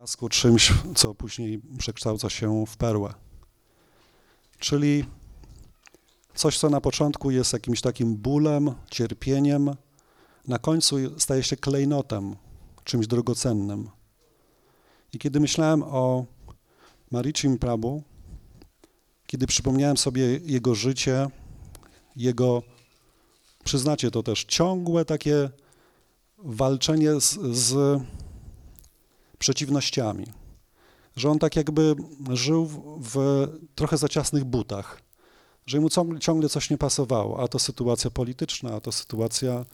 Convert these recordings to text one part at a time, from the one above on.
piasku czymś, co później przekształca się w perłę. Czyli coś, co na początku jest jakimś takim bólem, cierpieniem, na końcu staje się klejnotem, czymś drogocennym. I kiedy myślałem o Marichim Prabhu, kiedy przypomniałem sobie jego życie, jego, przyznacie to też, ciągłe takie walczenie z, z przeciwnościami, że on tak jakby żył w, trochę za ciasnych butach, że mu ciągle, coś nie pasowało, a to sytuacja polityczna, a to sytuacja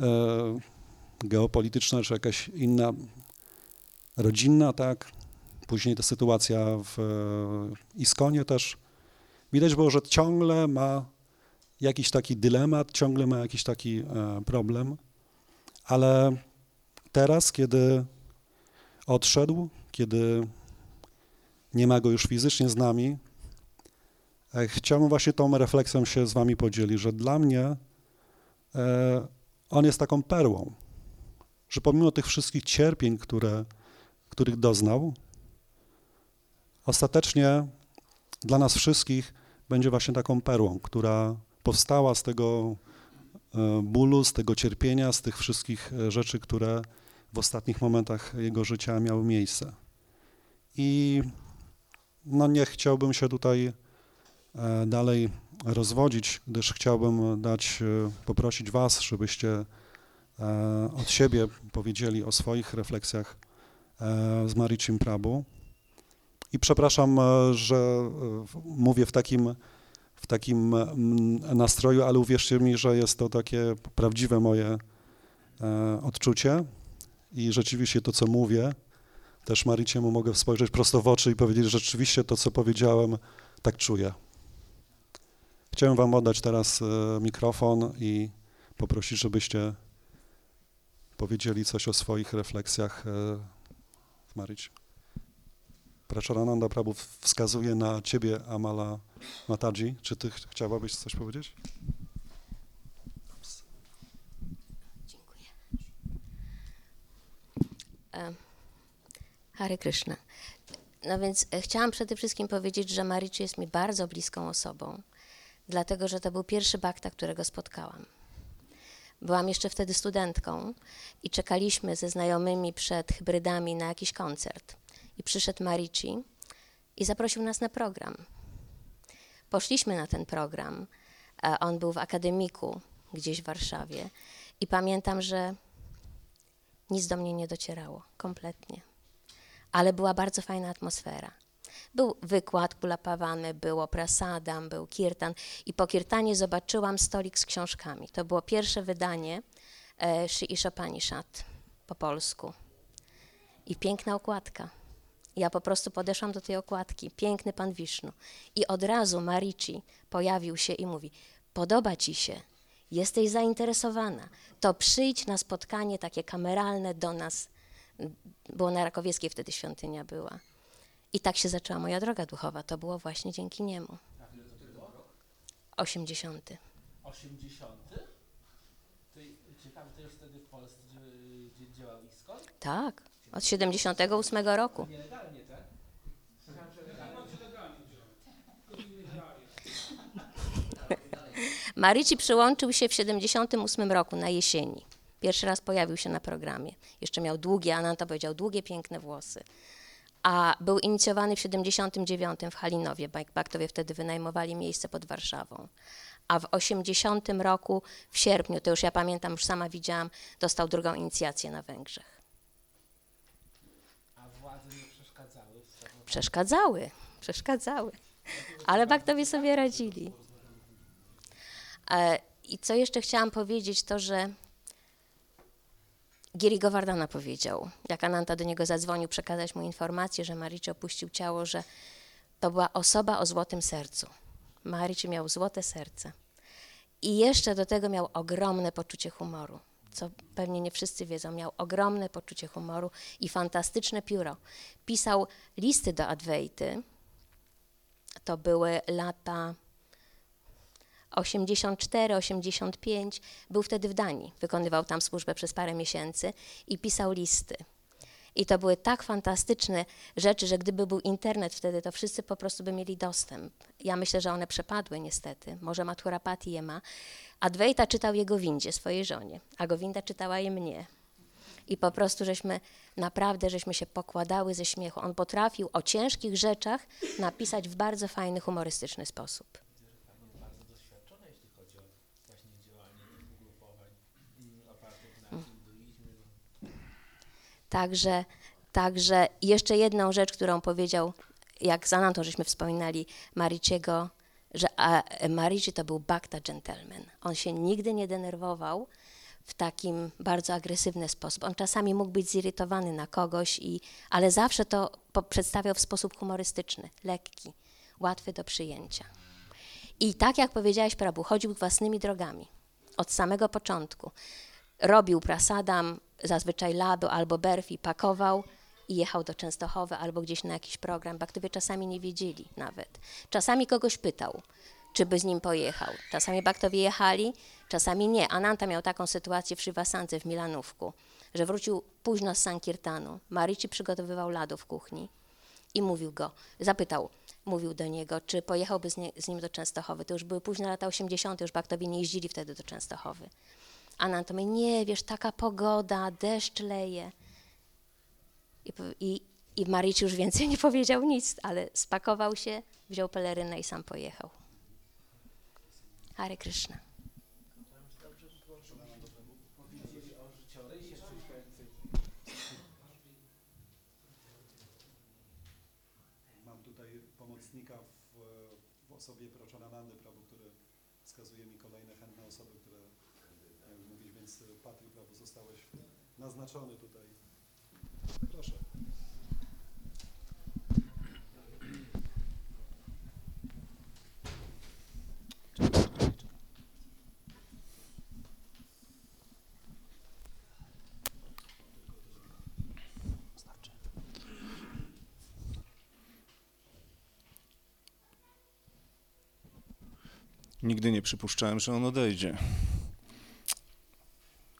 e, geopolityczna, czy jakaś inna, rodzinna, tak, później ta sytuacja w Iskonie też. Widać było, że ciągle ma jakiś taki dylemat, ciągle ma jakiś taki e, problem, ale teraz, kiedy odszedł, kiedy nie ma go już fizycznie z nami, e, chciałbym właśnie tą refleksją się z wami podzielić, że dla mnie e, on jest taką perłą, że pomimo tych wszystkich cierpień, które, których doznał, ostatecznie dla nas wszystkich będzie właśnie taką perłą, która powstała z tego e, bólu, z tego cierpienia, z tych wszystkich rzeczy, które w ostatnich momentach jego życia miały miejsce. I no nie chciałbym się tutaj e, dalej rozwodzić, gdyż chciałbym dać, e, poprosić Was, żebyście e, od siebie powiedzieli o swoich refleksjach z Marichim Prabhu. I przepraszam, że mówię w takim, w takim nastroju, ale uwierzcie mi, że jest to takie prawdziwe moje odczucie i rzeczywiście to, co mówię, też Mariciemu mogę spojrzeć prosto w oczy i powiedzieć, że rzeczywiście to, co powiedziałem, tak czuję. Chciałem wam oddać teraz e, mikrofon i poprosić, żebyście powiedzieli coś o swoich refleksjach e, w Maryci. Pracharananda Prabhu wskazuje na ciebie, Amala Mataji. Czy ty chciałabyś coś powiedzieć? Hare Krishna. No więc e, chciałam przede wszystkim powiedzieć, że Mariczy jest mi bardzo bliską osobą, dlatego że to był pierwszy bakta, którego spotkałam. Byłam jeszcze wtedy studentką i czekaliśmy ze znajomymi przed hybrydami na jakiś koncert. I przyszedł Marici i zaprosił nas na program. Poszliśmy na ten program. On był w akademiku gdzieś w Warszawie i pamiętam, że nic do mnie nie docierało kompletnie ale była bardzo fajna atmosfera. Był wykład kulapawany, było prasadam, był kirtan i po kirtanie zobaczyłam stolik z książkami. To było pierwsze wydanie e, Sri po polsku. I piękna okładka. Ja po prostu podeszłam do tej okładki. Piękny pan Wisznu. I od razu Marici pojawił się i mówi: Podoba ci się, jesteś zainteresowana, to przyjdź na spotkanie takie kameralne do nas było na Rakowieckiej wtedy świątynia była. I tak się zaczęła moja droga duchowa. To było właśnie dzięki niemu. A ile to było rok? 80. 80? To ciekawe, to już wtedy w Polsce działał Iskon? Tak, od 78 roku. Nielegalnie, Maryci przyłączył się w 78 roku na jesieni. Pierwszy raz pojawił się na programie. Jeszcze miał długie, Ananta powiedział, długie, piękne włosy. A był inicjowany w 79 w Halinowie. Baktowie wtedy wynajmowali miejsce pod Warszawą. A w 80 roku, w sierpniu, to już ja pamiętam, już sama widziałam, dostał drugą inicjację na Węgrzech. A władze nie przeszkadzały? Przeszkadzały, przeszkadzały. Ale Baktowie sobie radzili. E, I co jeszcze chciałam powiedzieć, to że Giri Govardhana powiedział, jak Ananta do niego zadzwonił, przekazać mu informację, że Marici opuścił ciało, że to była osoba o złotym sercu. Marici miał złote serce. I jeszcze do tego miał ogromne poczucie humoru, co pewnie nie wszyscy wiedzą. Miał ogromne poczucie humoru i fantastyczne pióro. Pisał listy do Adwejty. To były lata 84-85, był wtedy w Danii, wykonywał tam służbę przez parę miesięcy i pisał listy. I to były tak fantastyczne rzeczy, że gdyby był internet wtedy, to wszyscy po prostu by mieli dostęp. Ja myślę, że one przepadły niestety. Może Mathura Pati je ma. Adwaita czytał je Gowindzie, swojej żonie, a Gowinda czytała je mnie. I po prostu żeśmy, naprawdę żeśmy się pokładały ze śmiechu. On potrafił o ciężkich rzeczach napisać w bardzo fajny, humorystyczny sposób. Pani jest bardzo doświadczona, jeśli chodzi o właśnie działanie tych ugrupowań mm, opartych na hinduizmie. Także, także jeszcze jedną rzecz, którą powiedział, jak z Anantą żeśmy wspominali Mariciego, że Marici to był bhakta gentleman. On się nigdy nie denerwował w takim bardzo agresywny sposób. On czasami mógł być zirytowany na kogoś, i, ale zawsze to przedstawiał w sposób humorystyczny, lekki, łatwy do przyjęcia. I tak jak powiedziałeś, Prabu, chodził własnymi drogami od samego początku. Robił prasadam, zazwyczaj ladu albo berfi, pakował i jechał do Częstochowy albo gdzieś na jakiś program. Baktowie czasami nie wiedzieli nawet. Czasami kogoś pytał, czy by z nim pojechał. Czasami baktowie jechali, czasami nie. Ananta miał taką sytuację w Szywasance w Milanówku, że wrócił późno z Sankirtanu. Marici przygotowywał ladu w kuchni i mówił go, zapytał, mówił do niego, czy pojechałby z, nie, z nim do Częstochowy. To już były późne lata 80., już baktowie nie jeździli wtedy do Częstochowy. Anant mówi, nie, wiesz, taka pogoda, deszcz leje. I, i, i już więcej nie powiedział nic, ale spakował się, wziął pelerynę i sam pojechał. Hare Krishna. Powiedzieli o życiorysie coś więcej. Mam tutaj pomocnika w, w osobie Proczonamandy, Prabhu, który wskazuje mi kolejne chętne osoby, które mają mówić, więc Patryk, Prabhu, zostałeś naznaczony tutaj. Proszę. Nigdy nie przypuszczałem, że on odejdzie.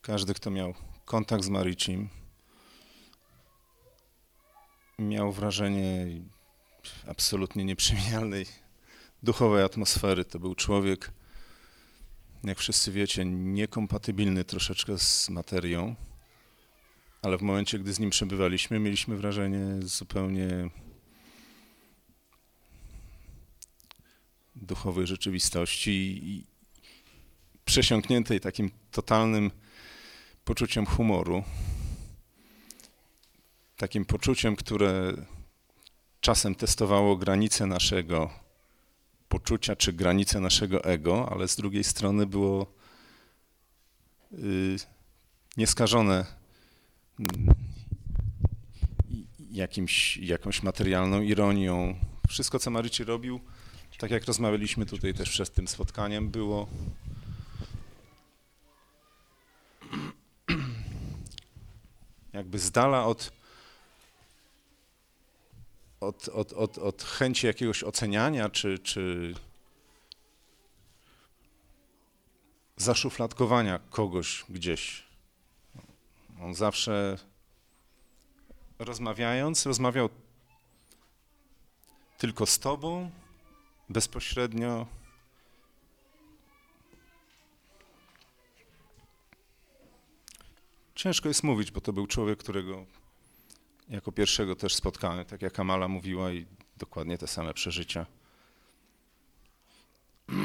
Każdy, kto miał kontakt z Maricim, miał wrażenie absolutnie nieprzemijalnej duchowej atmosfery. To był człowiek, jak wszyscy wiecie, niekompatybilny troszeczkę z materią, ale w momencie, gdy z nim przebywaliśmy, mieliśmy wrażenie zupełnie duchowej rzeczywistości i przesiąkniętej takim totalnym poczuciem humoru, takim poczuciem, które czasem testowało granice naszego poczucia czy granice naszego ego, ale z drugiej strony było y, nieskażone i- jakimś, jakąś materialną ironią. Wszystko, co Maryci robił, tak jak rozmawialiśmy tutaj też przed tym spotkaniem, było jakby z dala od, od, od, od, od chęci jakiegoś oceniania czy, czy zaszufladkowania kogoś gdzieś. On zawsze rozmawiając, rozmawiał tylko z tobą, bezpośrednio. Ciężko jest mówić, bo to był człowiek, którego jako pierwszego też spotkałem, tak jak Amala mówiła i dokładnie te same przeżycia.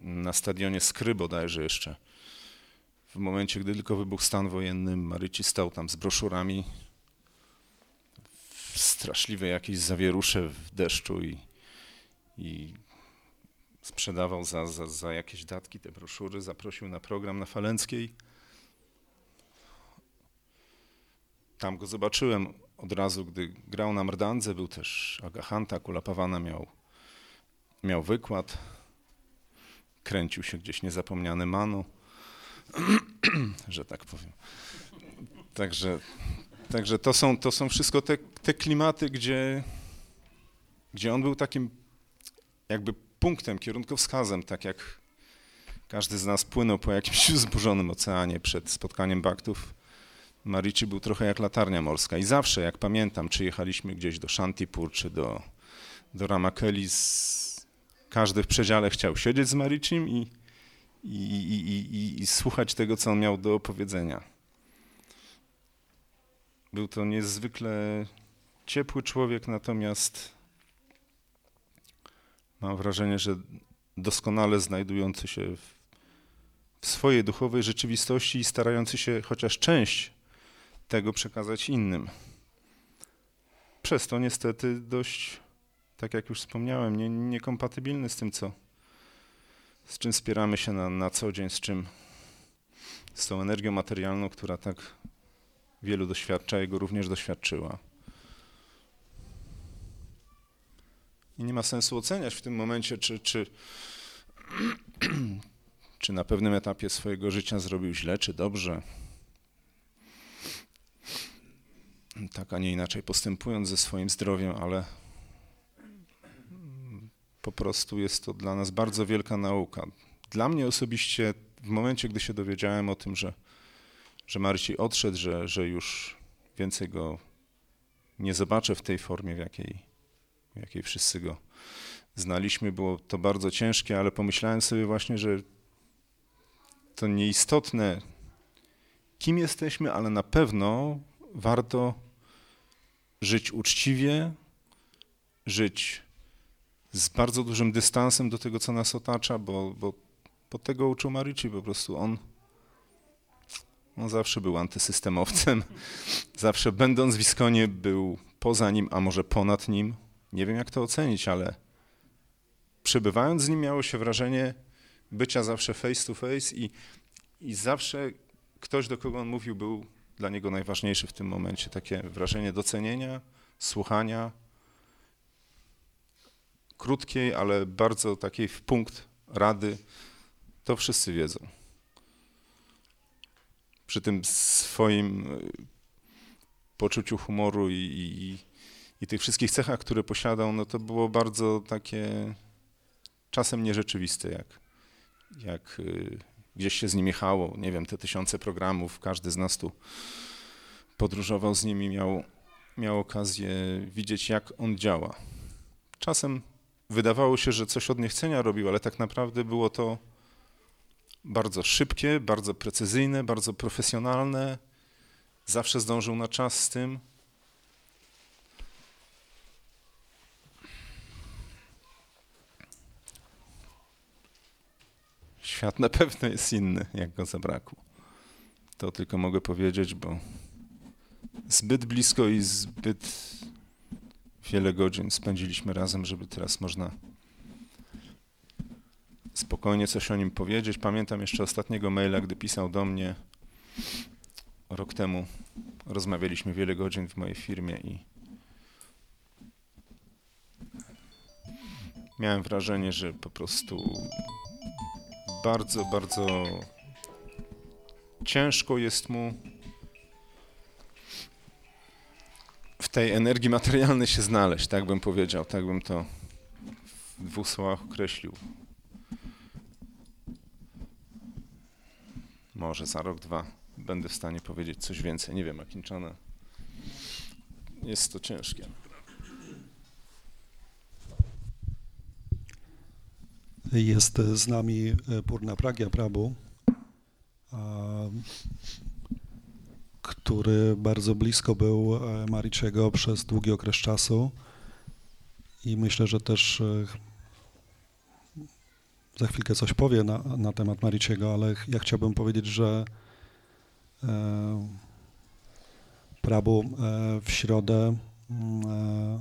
Na stadionie Skry bodajże jeszcze. W momencie, gdy tylko wybuchł stan wojenny, Maryci stał tam z broszurami w straszliwe jakieś zawierusze w deszczu i, i sprzedawał za, za, za jakieś datki te broszury, zaprosił na program na Falenckiej. Tam go zobaczyłem od razu, gdy grał na Mrdandze, był też Agahanta, Kulapawana miał, miał wykład, kręcił się gdzieś niezapomniany Manu, że tak powiem. Także, także to, są, to są wszystko te, te klimaty, gdzie, gdzie on był takim jakby punktem, kierunkowskazem, tak jak każdy z nas płynął po jakimś zburzonym oceanie przed spotkaniem baktów, Marici był trochę jak latarnia morska i zawsze, jak pamiętam, czy jechaliśmy gdzieś do Shantipur, czy do, do Ramakeli, z, każdy w przedziale chciał siedzieć z Maricim i, i, i, i, i, słuchać tego, co on miał do opowiedzenia. Był to niezwykle ciepły człowiek, natomiast mam wrażenie, że doskonale znajdujący się w, w swojej duchowej rzeczywistości i starający się chociaż część tego przekazać innym. Przez to niestety dość, tak jak już wspomniałem, nie, niekompatybilny z tym, co, z czym spieramy się na, na co dzień, z czym, z tą energią materialną, która tak wielu doświadcza, jego również doświadczyła. I nie ma sensu oceniać w tym momencie, czy, czy, czy na pewnym etapie swojego życia zrobił źle, czy dobrze. Tak, a nie inaczej postępując ze swoim zdrowiem, ale po prostu jest to dla nas bardzo wielka nauka. Dla mnie osobiście, w momencie, gdy się dowiedziałem o tym, że, że Marcin odszedł, że, że już więcej go nie zobaczę w tej formie, w jakiej, jakiej wszyscy go znaliśmy, było to bardzo ciężkie, ale pomyślałem sobie właśnie, że to nieistotne, kim jesteśmy, ale na pewno warto żyć uczciwie, żyć z bardzo dużym dystansem do tego, co nas otacza, bo, bo, bo tego uczył Marici po prostu. On, on zawsze był antysystemowcem, zawsze będąc w Iskonie był poza nim, a może ponad nim. Nie wiem, jak to ocenić, ale przebywając z nim miało się wrażenie bycia zawsze face to face i, i zawsze ktoś, do kogo on mówił, był dla niego najważniejszy w tym momencie. Takie wrażenie docenienia, słuchania, krótkiej, ale bardzo takiej w punkt rady. To wszyscy wiedzą. Przy tym swoim y, poczuciu humoru i, i, i tych wszystkich cechach, które posiadał, no to było bardzo takie czasem nierzeczywiste, jak, jak y, gdzieś się z nim jechało, nie wiem, te tysiące programów, każdy z nas tu podróżował z nimi, miał, miał okazję widzieć, jak on działa. Czasem wydawało się, że coś od niechcenia robił, ale tak naprawdę było to bardzo szybkie, bardzo precyzyjne, bardzo profesjonalne. Zawsze zdążył na czas z tym. Świat na pewno jest inny, jak go zabrakło. To tylko mogę powiedzieć, bo zbyt blisko i zbyt wiele godzin spędziliśmy razem, żeby teraz można spokojnie coś o nim powiedzieć. Pamiętam jeszcze ostatniego maila, gdy pisał do mnie rok temu. Rozmawialiśmy wiele godzin w mojej firmie i miałem wrażenie, że po prostu bardzo, bardzo ciężko jest mu w tej energii materialnej się znaleźć, tak bym powiedział, tak bym to w dwóch słowach określił. Może za rok, dwa będę w stanie powiedzieć coś więcej. Nie wiem, Akinczana. Jest to ciężkie. Jest z nami e, Purna Pragya Prabhu, a, który bardzo blisko był e, Mariczego przez długi okres czasu. I myślę, że też e, za chwilkę coś powie na, na temat Mariczego, ale ja chciałbym powiedzieć, że Prabhu e, w środę mm,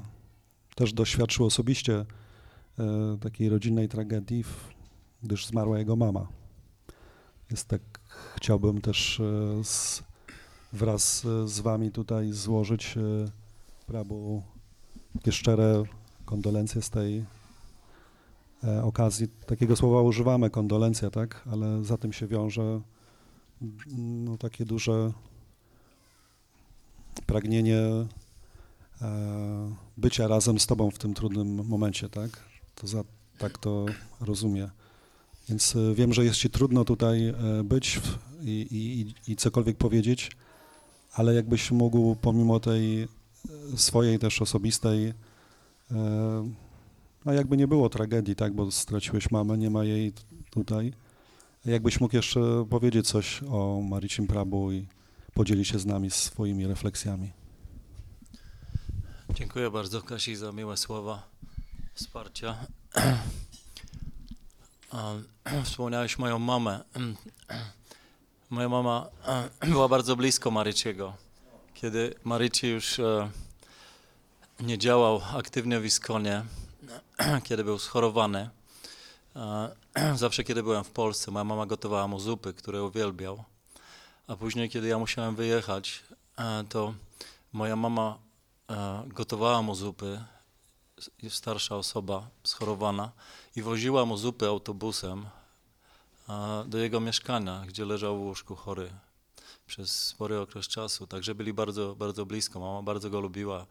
też doświadczył osobiście takiej rodzinnej tragedii, gdyż zmarła jego mama. Jest tak, chciałbym też e, z, wraz e, z wami tutaj złożyć e, Prabhu takie szczere kondolencje z tej e, okazji. Takiego słowa używamy, kondolencja, tak? Ale za tym się wiąże mm, no, takie duże pragnienie e, bycia razem z Tobą w tym trudnym momencie, tak? To za, tak to rozumie. Więc e, wiem, że jest Ci trudno tutaj e, być i, i, i- cokolwiek powiedzieć, ale jakbyś mógł pomimo tej e, swojej też osobistej, no jakby nie było tragedii, tak, bo straciłeś mamę, nie ma jej tutaj, jakbyś mógł jeszcze powiedzieć coś o Maricim Prabu i podzielić się z nami swoimi refleksjami. Dziękuję bardzo Kasi za miłe słowa wsparcia. Wspomniałeś moją mamę. Moja mama była bardzo blisko Maryciego. Kiedy Maryci już e, nie działał aktywnie w Iskonie, kiedy był schorowany, zawsze kiedy byłem w Polsce, moja mama gotowała mu zupy, które uwielbiał. A później, kiedy ja musiałem wyjechać, e, to moja mama e, gotowała mu zupy, starsza osoba schorowana, i woziła mu zupy autobusem do jego mieszkania, gdzie leżał w łóżku chory przez spory okres czasu. Także byli bardzo, bardzo blisko. Mama bardzo go lubiła,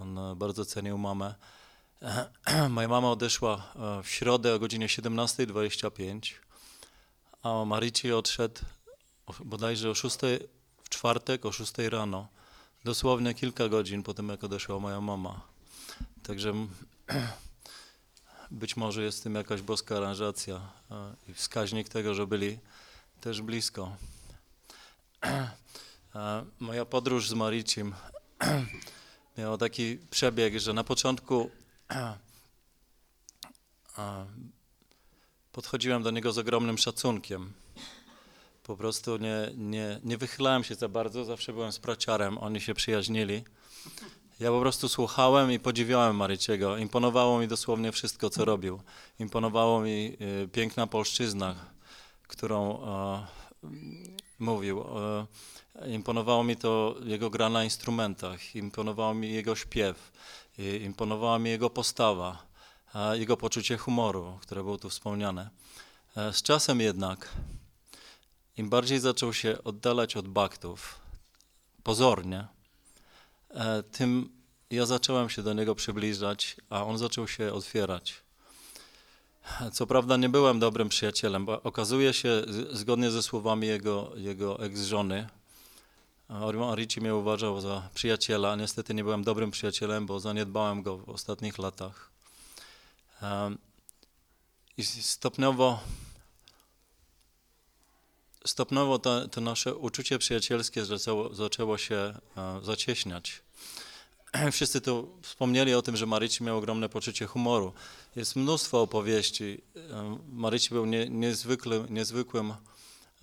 on e, bardzo cenił mamę. Moja mama odeszła e, w środę o godzinie 17.25, a Marici odszedł bodajże o 6, w czwartek o 6 rano dosłownie kilka godzin po tym, jak odeszła moja mama. Także być może jest w tym jakaś boska aranżacja i wskaźnik tego, że byli też blisko. Moja podróż z Maricim miała taki przebieg, że na początku podchodziłem do niego z ogromnym szacunkiem. Po prostu nie, nie, nie wychylałem się za bardzo, zawsze byłem z praciarem, oni się przyjaźnili. Ja po prostu słuchałem i podziwiałem Maryciego. Imponowało mi dosłownie wszystko, co robił. Imponowało mi y, piękna polszczyzna, którą e, mówił. E, imponowało mi to jego gra na instrumentach, imponowało mi jego śpiew, imponowała mi jego postawa, e, jego poczucie humoru, które było tu wspomniane. E, z czasem jednak im bardziej zaczął się oddalać od baktów, pozornie, tym ja zacząłem się do niego przybliżać, a on zaczął się otwierać. Co prawda nie byłem dobrym przyjacielem, bo okazuje się, zgodnie ze słowami jego, jego ex-żony, Arici mnie uważał za przyjaciela. Niestety nie byłem dobrym przyjacielem, bo zaniedbałem go w ostatnich latach. Em, I stopniowo stopniowo to, to nasze uczucie przyjacielskie zaczęło, zaczęło się e, zacieśniać. Wszyscy tu wspomnieli o tym, że Maryci miał ogromne poczucie humoru. Jest mnóstwo opowieści. E, Maryci był nie, niezwykły, niezwykłym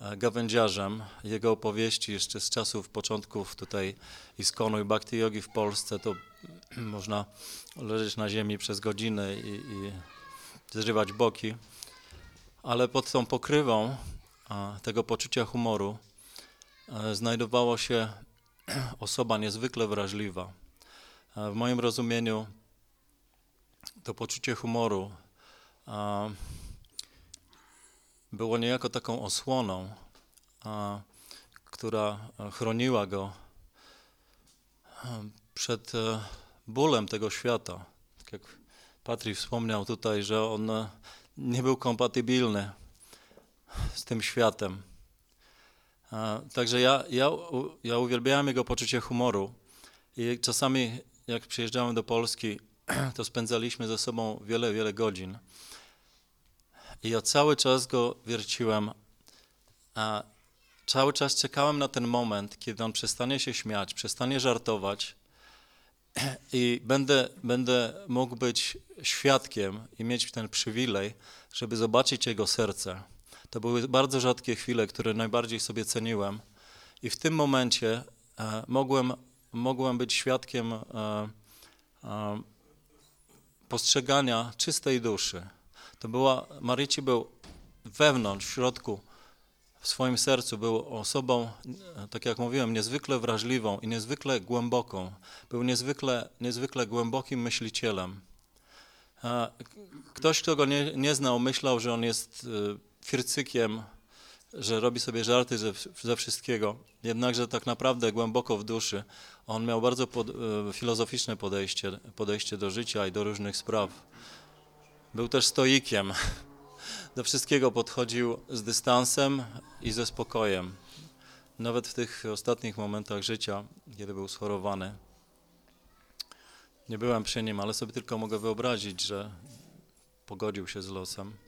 e, gawędziarzem. Jego opowieści jeszcze z czasów początków tutaj Iskonu i Bhakti Yogi w Polsce, to można leżeć na ziemi przez godziny i, i zrywać boki. Ale pod tą pokrywą tego poczucia humoru e, znajdowało się osoba niezwykle wrażliwa. E, W moim rozumieniu to poczucie humoru a, było niejako taką osłoną, która e, chroniła go e, przed e, bólem tego świata. Tak jak Patryk wspomniał tutaj, że on e, nie był kompatybilny z tym światem. Także ja, ja, ja uwielbiałem jego poczucie humoru i czasami jak przyjeżdżałem do Polski, to spędzaliśmy ze sobą wiele, wiele godzin. I ja cały czas go wierciłem, a cały czas czekałem na ten moment, kiedy on przestanie się śmiać, przestanie żartować i będę, będę mógł być świadkiem i mieć ten przywilej, żeby zobaczyć jego serce. To były bardzo rzadkie chwile, które najbardziej sobie ceniłem. I w tym momencie e, mogłem, mogłem być świadkiem e, e, postrzegania czystej duszy. To była, Maryci był wewnątrz, w środku, w swoim sercu, był osobą, tak jak mówiłem, niezwykle wrażliwą i niezwykle głęboką. Był niezwykle, niezwykle głębokim myślicielem. Ktoś, kto go nie, nie znał, myślał, że on jest fircykiem, że robi sobie żarty ze, ze wszystkiego. Jednakże tak naprawdę głęboko w duszy on miał bardzo pod, e, filozoficzne podejście, podejście do życia i do różnych spraw. Był też stoikiem. Do wszystkiego podchodził z dystansem i ze spokojem. nawet w tych ostatnich momentach życia, kiedy był schorowany, nie byłem przy nim, ale sobie tylko mogę wyobrazić, że pogodził się z losem.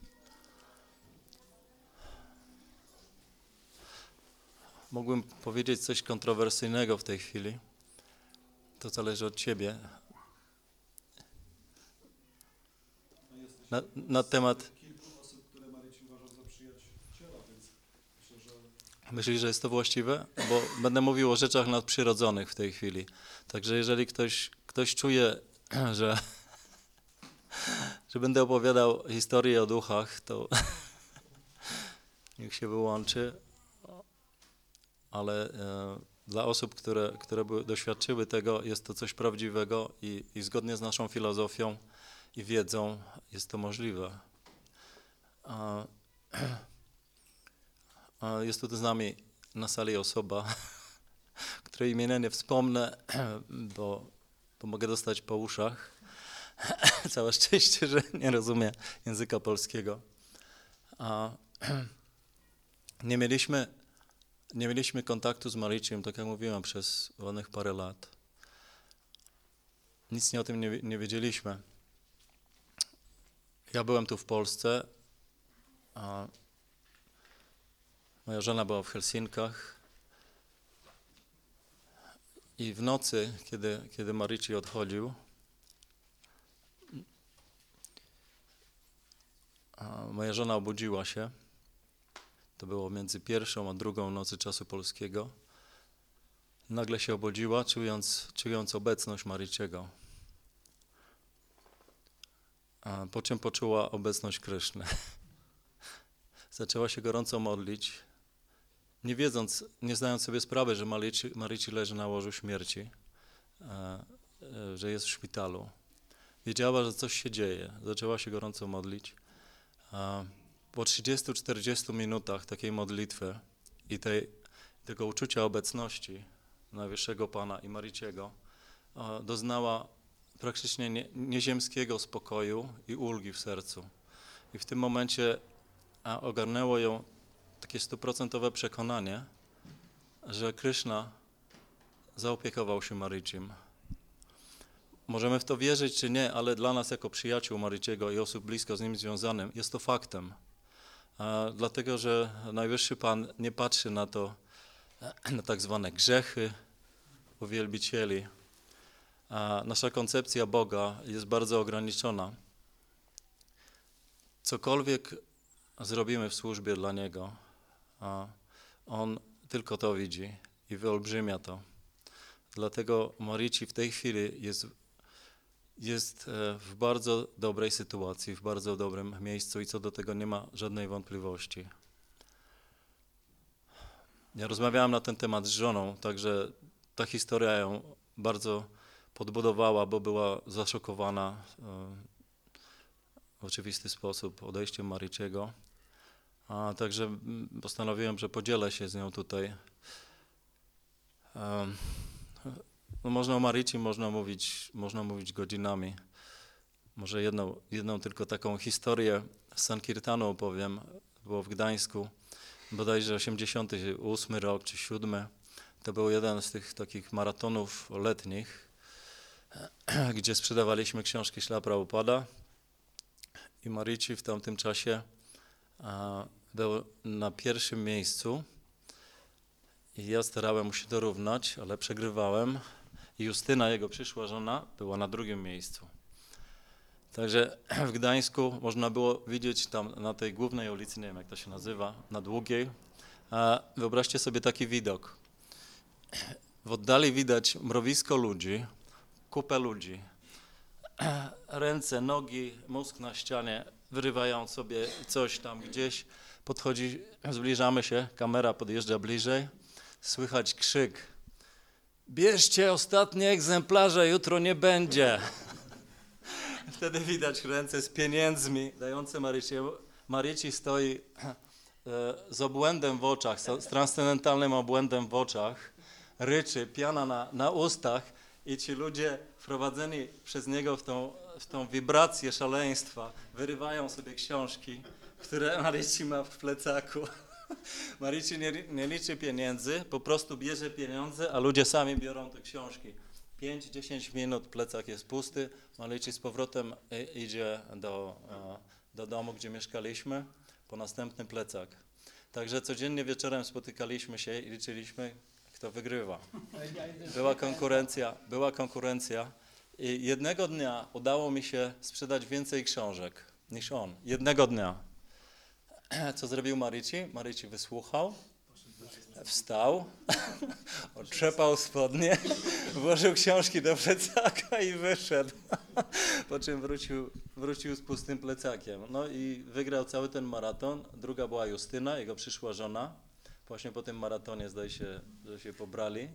Mógłbym powiedzieć coś kontrowersyjnego w tej chwili. To zależy od ciebie. Na, na temat. Myślisz, że jest to właściwe? Bo będę mówił o rzeczach nadprzyrodzonych w tej chwili. Także jeżeli ktoś, ktoś czuje, że, że będę opowiadał historię o duchach, to niech się wyłączy. Ale e, dla osób, które, które doświadczyły tego, jest to coś prawdziwego i, i zgodnie z naszą filozofią i wiedzą jest to możliwe. Jest tu z nami na sali osoba, której imienia nie wspomnę, bo, bo mogę dostać po uszach. Całe szczęście, że nie rozumie języka polskiego. A, nie mieliśmy, nie mieliśmy kontaktu z Maryciem, tak jak mówiłem, przez ładnych parę lat. Nic nie o tym nie, nie wiedzieliśmy. Ja byłem tu w Polsce, a moja żona była w Helsinkach. I w nocy, kiedy, kiedy Maryci odchodził, moja żona obudziła się. To było między pierwszą a drugą nocy czasu polskiego. Nagle się obudziła, czując, czując obecność Maryciego. A po czym poczuła obecność Kryszny. Zaczęła się gorąco modlić, nie wiedząc, nie zdając sobie sprawy, że Maryci, leży na łożu śmierci, e, e, że jest w szpitalu. Wiedziała, że coś się dzieje. Zaczęła się gorąco modlić. Po 30-40 minutach takiej modlitwy i tej, tego uczucia obecności Najwyższego Pana i Maryciego e, doznała praktycznie nie, nieziemskiego spokoju i ulgi w sercu. I w tym momencie ogarnęło ją takie stuprocentowe przekonanie, że Kryszna zaopiekował się Marycim. Możemy w to wierzyć czy nie, ale dla nas jako przyjaciół Maryciego i osób blisko z nim związanym jest to faktem. Dlatego, że Najwyższy Pan nie patrzy na to, na tak zwane grzechy uwielbicieli. Nasza koncepcja Boga jest bardzo ograniczona. Cokolwiek zrobimy w służbie dla Niego, On tylko to widzi i wyolbrzymia to. Dlatego Marici w tej chwili jest, jest e, w bardzo dobrej sytuacji, w bardzo dobrym miejscu i co do tego nie ma żadnej wątpliwości. Ja rozmawiałem na ten temat z żoną, także ta historia ją bardzo podbudowała, bo była zaszokowana e, w oczywisty sposób odejściem Mariciego. A także postanowiłem, że podzielę się z nią tutaj. Em, No można o Marici można mówić, można mówić godzinami. Może jedną, jedną tylko taką historię z Sankirtanu opowiem. Było w Gdańsku, bodajże 88 rok czy 7. To był jeden z tych takich maratonów letnich, gdzie sprzedawaliśmy książki Ślapra Upada. I Marici w tamtym czasie a, był na pierwszym miejscu. I ja starałem się dorównać, ale przegrywałem. Justyna, jego przyszła żona, była na drugim miejscu. Także w Gdańsku można było widzieć tam na tej głównej ulicy, nie wiem jak to się nazywa, na Długiej. Wyobraźcie sobie taki widok. W oddali widać mrowisko ludzi, kupę ludzi. Ręce, nogi, mózg na ścianie, wyrywają sobie coś tam gdzieś. Podchodzi, zbliżamy się, kamera podjeżdża bliżej. Słychać krzyk. Bierzcie ostatnie egzemplarze, jutro nie będzie. Wtedy widać ręce z pieniędzmi dające Maryci. Maryci stoi e, z obłędem w oczach, z transcendentalnym obłędem w oczach, ryczy, piana na, na ustach i ci ludzie wprowadzeni przez niego w tą, w tą wibrację szaleństwa wyrywają sobie książki, które Maryci ma w plecaku. Marici nie, nie liczy pieniędzy, po prostu bierze pieniądze, a ludzie sami biorą te książki. 5-10 minut, plecak jest pusty, Marici z powrotem i- idzie do, e, do domu, gdzie mieszkaliśmy, po następny plecak. Także codziennie wieczorem spotykaliśmy się i liczyliśmy, kto wygrywa. Była konkurencja, była konkurencja i jednego dnia udało mi się sprzedać więcej książek niż on. Jednego dnia. Co zrobił Marici? Marici wysłuchał, wstał, otrzepał spodnie, włożył książki do plecaka i wyszedł. Po czym wrócił, wrócił z pustym plecakiem. No i wygrał cały ten maraton. Druga była Justyna, jego przyszła żona. Właśnie po tym maratonie zdaje się, że się pobrali.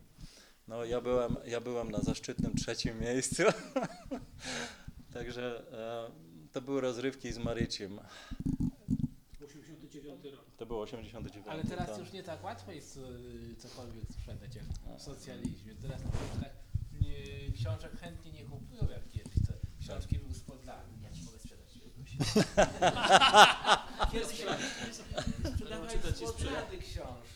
No ja byłem, ja byłem na zaszczytnym trzecim miejscu. Także e, to były rozrywki z Maryciem. 89 rok. To było 89. Ale teraz tak. już nie tak łatwo jest y, cokolwiek sprzedać jak w socjalizmie. Teraz na przykład nie, książek chętnie nie kupują jak kiedyś. To książki były spod lat. Ja ci mogę sprzedać. Kiedyś sprzedawali spod lady książki.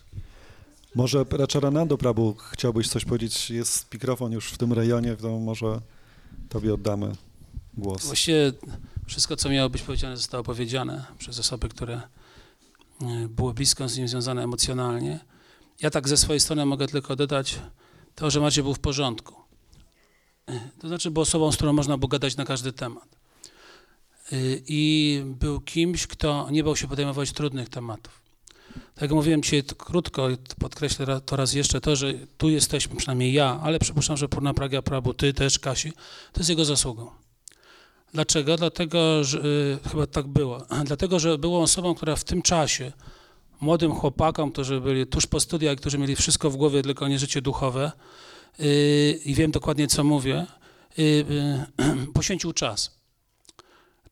Może Raczaranando Prabhu, chciałbyś coś powiedzieć? Jest mikrofon już w tym rejonie, to może tobie oddamy głos. Właściwie wszystko, co miało być powiedziane, zostało powiedziane przez osoby, które y, były blisko z nim związane emocjonalnie. Ja tak ze swojej strony mogę tylko dodać to, że Maciej był w porządku. Y, To znaczy był osobą, z którą można było gadać na każdy temat. Y, I był kimś, kto nie bał się podejmować trudnych tematów. Tak jak mówiłem dzisiaj krótko, podkreślę to raz jeszcze to, że tu jesteśmy, przynajmniej ja, ale przypuszczam, że Purna Praga Prabu, ty też, Kasi, to jest jego zasługą. Dlaczego? Dlatego, że y, chyba tak było. Dlatego, że było osobą, która w tym czasie młodym chłopakom, którzy byli tuż po studiach, którzy mieli wszystko w głowie, tylko nie życie duchowe, y, i wiem dokładnie, co mówię, y, poświęcił czas.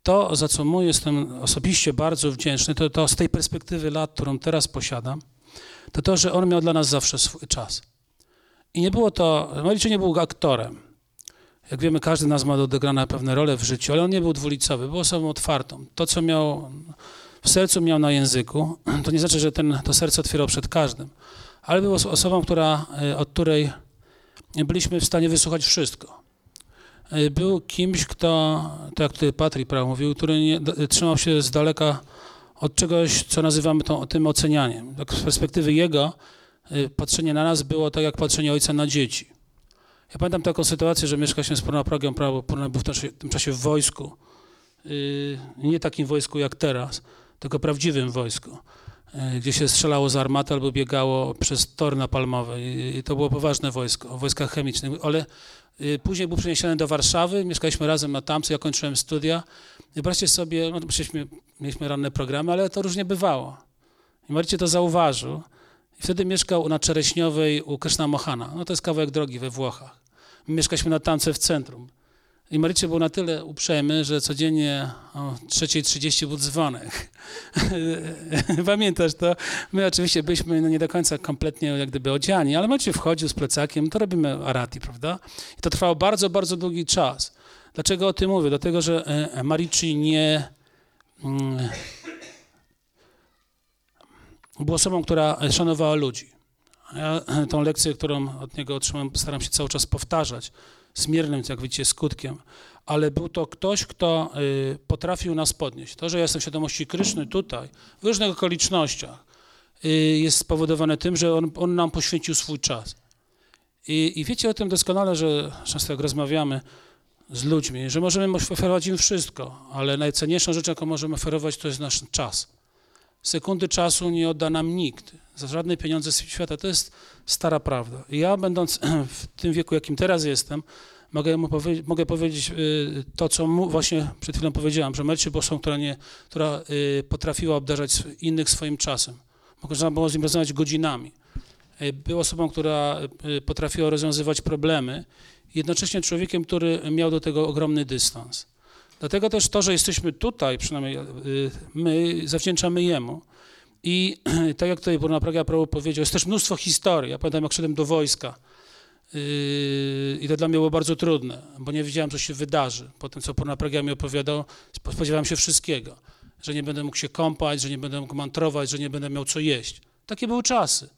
To, za co mu jestem osobiście bardzo wdzięczny, to, to z tej perspektywy lat, którą teraz posiadam, to to, że on miał dla nas zawsze swój czas. I nie było to, Mariczy nie był aktorem. Jak wiemy, każdy nas ma odegrane pewne role w życiu, ale on nie był dwulicowy, był osobą otwartą. To, co miał w sercu, miał na języku. To nie znaczy, że ten, to serce otwierał przed każdym, ale był os- osobą, która, y, od której byliśmy w stanie wysłuchać wszystko. Y, Był kimś, kto, tak jak tutaj Patryk prawo mówił, który nie, trzymał się z daleka od czegoś, co nazywamy tym ocenianiem. Tak z perspektywy jego, y, patrzenie na nas było tak jak patrzenie ojca na dzieci. Ja pamiętam taką sytuację, że mieszkaliśmy z prawo Purna był w tym czasie w wojsku. Yy, nie takim wojsku jak teraz, tylko prawdziwym wojsku, yy, gdzie się strzelało z armaty albo biegało przez tor napalmowy. I, I to było poważne wojsko, wojska chemiczne. Ale yy, później był przeniesiony do Warszawy, mieszkaliśmy razem na Tamce, ja kończyłem studia. Wyobraźcie sobie, no, przecież mieliśmy ranne programy, ale to różnie bywało. I Maricie to zauważył. I wtedy mieszkał na Czereśniowej u Kryszna Mohana. No to jest kawałek drogi we Włochach. My mieszkaliśmy na Tamce w centrum. I Maricie był na tyle uprzejmy, że codziennie o 3.30 był dzwonek. Pamiętasz to? My oczywiście byliśmy no nie do końca kompletnie jak gdyby odziani, ale Maricie wchodził z plecakiem, to robimy arati, prawda? I to trwało bardzo, bardzo długi czas. Dlaczego o tym mówię? Dlatego, że e, Marici nie... mm, był osobą, która szanowała ludzi. Ja tą lekcję, którą od niego otrzymałem, staram się cały czas powtarzać z miernym, jak widzicie, skutkiem. Ale był to ktoś, kto y, potrafił nas podnieść. To, że ja jestem w świadomości Kryszny tutaj, w różnych okolicznościach, y, jest spowodowane tym, że on, on nam poświęcił swój czas. I, I wiecie o tym doskonale, że często jak rozmawiamy z ludźmi, że możemy oferować im wszystko, ale najcenniejszą rzeczą, jaką możemy oferować, to jest nasz czas. Sekundy czasu nie odda nam nikt. Za żadne pieniądze z świata. To jest stara prawda. I ja, będąc w tym wieku, jakim teraz jestem, mogę, mu powie- mogę powiedzieć y, to, co mu właśnie przed chwilą powiedziałam, że Mercie był osobą, która, nie, która y, potrafiła obdarzać innych swoim czasem. Można było z nim rozmawiać godzinami. Y, Był osobą, która y, potrafiła rozwiązywać problemy, jednocześnie człowiekiem, który miał do tego ogromny dystans. Dlatego też to, że jesteśmy tutaj, przynajmniej y, my, zawdzięczamy jemu. I tak jak tutaj Burna Praga Prawo powiedział, jest też mnóstwo historii. Ja pamiętam, jak szedłem do wojska yy, i to dla mnie było bardzo trudne, bo nie wiedziałem, co się wydarzy. Po tym, co Burna Praga mi opowiadał, spodziewałem się wszystkiego. że nie będę mógł się kąpać, że nie będę mógł mantrować, że nie będę miał co jeść. Takie były czasy.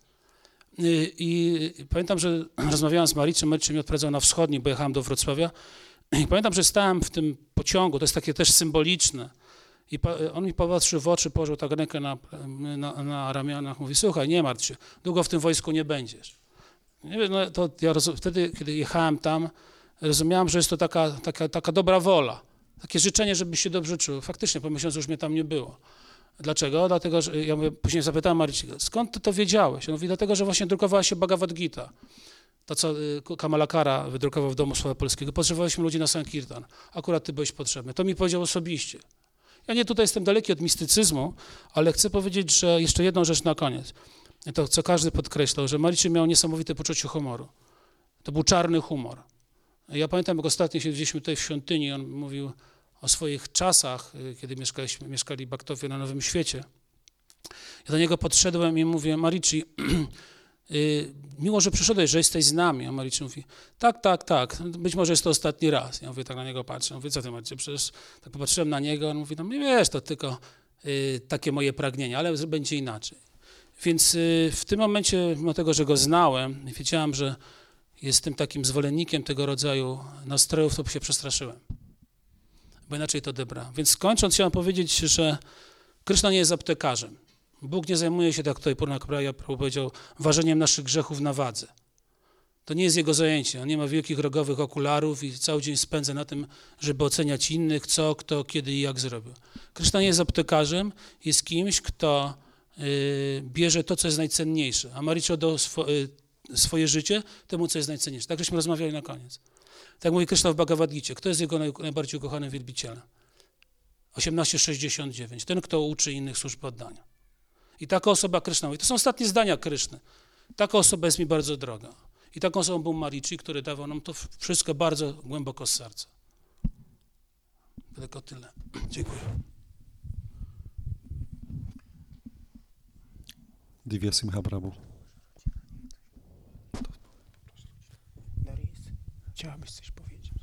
Y, I pamiętam, że rozmawiałem z Mariczem, Mariczem mnie odprowadzał na wschodni, bo jechałem do Wrocławia. I pamiętam, że stałem w tym pociągu, to jest takie też symboliczne. I on mi popatrzył w oczy, położył tak rękę na, na, na ramionach, mówi, słuchaj, nie martw się, długo w tym wojsku nie będziesz. Nie wiem, no to ja wtedy, kiedy jechałem tam, rozumiałem, że jest to taka, taka, taka dobra wola, takie życzenie, żeby się dobrze czuł. Faktycznie, po miesiącu już mnie tam nie było. Dlaczego? Dlatego, że ja mówię, później zapytałem Maryci, skąd ty to wiedziałeś? On mówi, dlatego, że właśnie drukowała się Bhagavad Gita. To, co y, Kamalakara wydrukował w Domu Słowa Polskiego. Potrzebowaliśmy ludzi na Sankirtan. Akurat ty byłeś potrzebny. To mi powiedział osobiście. Ja nie tutaj jestem daleki od mistycyzmu, ale chcę powiedzieć, że jeszcze jedną rzecz na koniec. To, co każdy podkreślał, że Mariczy miał niesamowite poczucie humoru. To był czarny humor. Ja pamiętam, jak ostatnio siedzieliśmy tutaj w świątyni, on mówił o swoich czasach, y, kiedy mieszkaliśmy, mieszkali Baktowie na Nowym Świecie. Ja do niego podszedłem i mówię, Marici, miło, że przyszedłeś, że jesteś z nami. A Marici mówi, tak, tak, tak, być może jest to ostatni raz. Ja mówię, tak na niego patrzę, mówię, co ty Marici, przecież tak popatrzyłem na niego, on mówi, no nie wiesz, to tylko y, takie moje pragnienie, ale będzie inaczej. Więc y, w tym momencie, mimo tego, że go znałem, wiedziałem, że jestem takim zwolennikiem tego rodzaju nastrojów, to się przestraszyłem. Bo inaczej to debra. Więc kończąc, chciałem powiedzieć, że Kryszna nie jest aptekarzem. Bóg nie zajmuje się, tak tutaj Purna Kraja powiedział, ważeniem naszych grzechów na wadze. To nie jest jego zajęcie. On nie ma wielkich rogowych okularów i cały dzień spędza na tym, żeby oceniać innych, co, kto, kiedy i jak zrobił. Kryszna nie jest aptekarzem, jest kimś, kto y, bierze to, co jest najcenniejsze, a Maricho oddał swo, y, swoje życie temu, co jest najcenniejsze. Tak żeśmy rozmawiali na koniec. Tak mówi Kryszna w Bhagavad Gita. Kto jest jego naj, najbardziej ukochanym wielbicielem? 1869. Ten, kto uczy innych służb oddania. I taka osoba Kryszna mówi, to są ostatnie zdania Kryszny. Taka osoba jest mi bardzo droga. I taką osobą był Marici, który dawał nam to wszystko bardzo głęboko z serca. Tylko tyle. Dziękuję. Divya Simha Prabhu. Chciałabyś coś powiedzieć?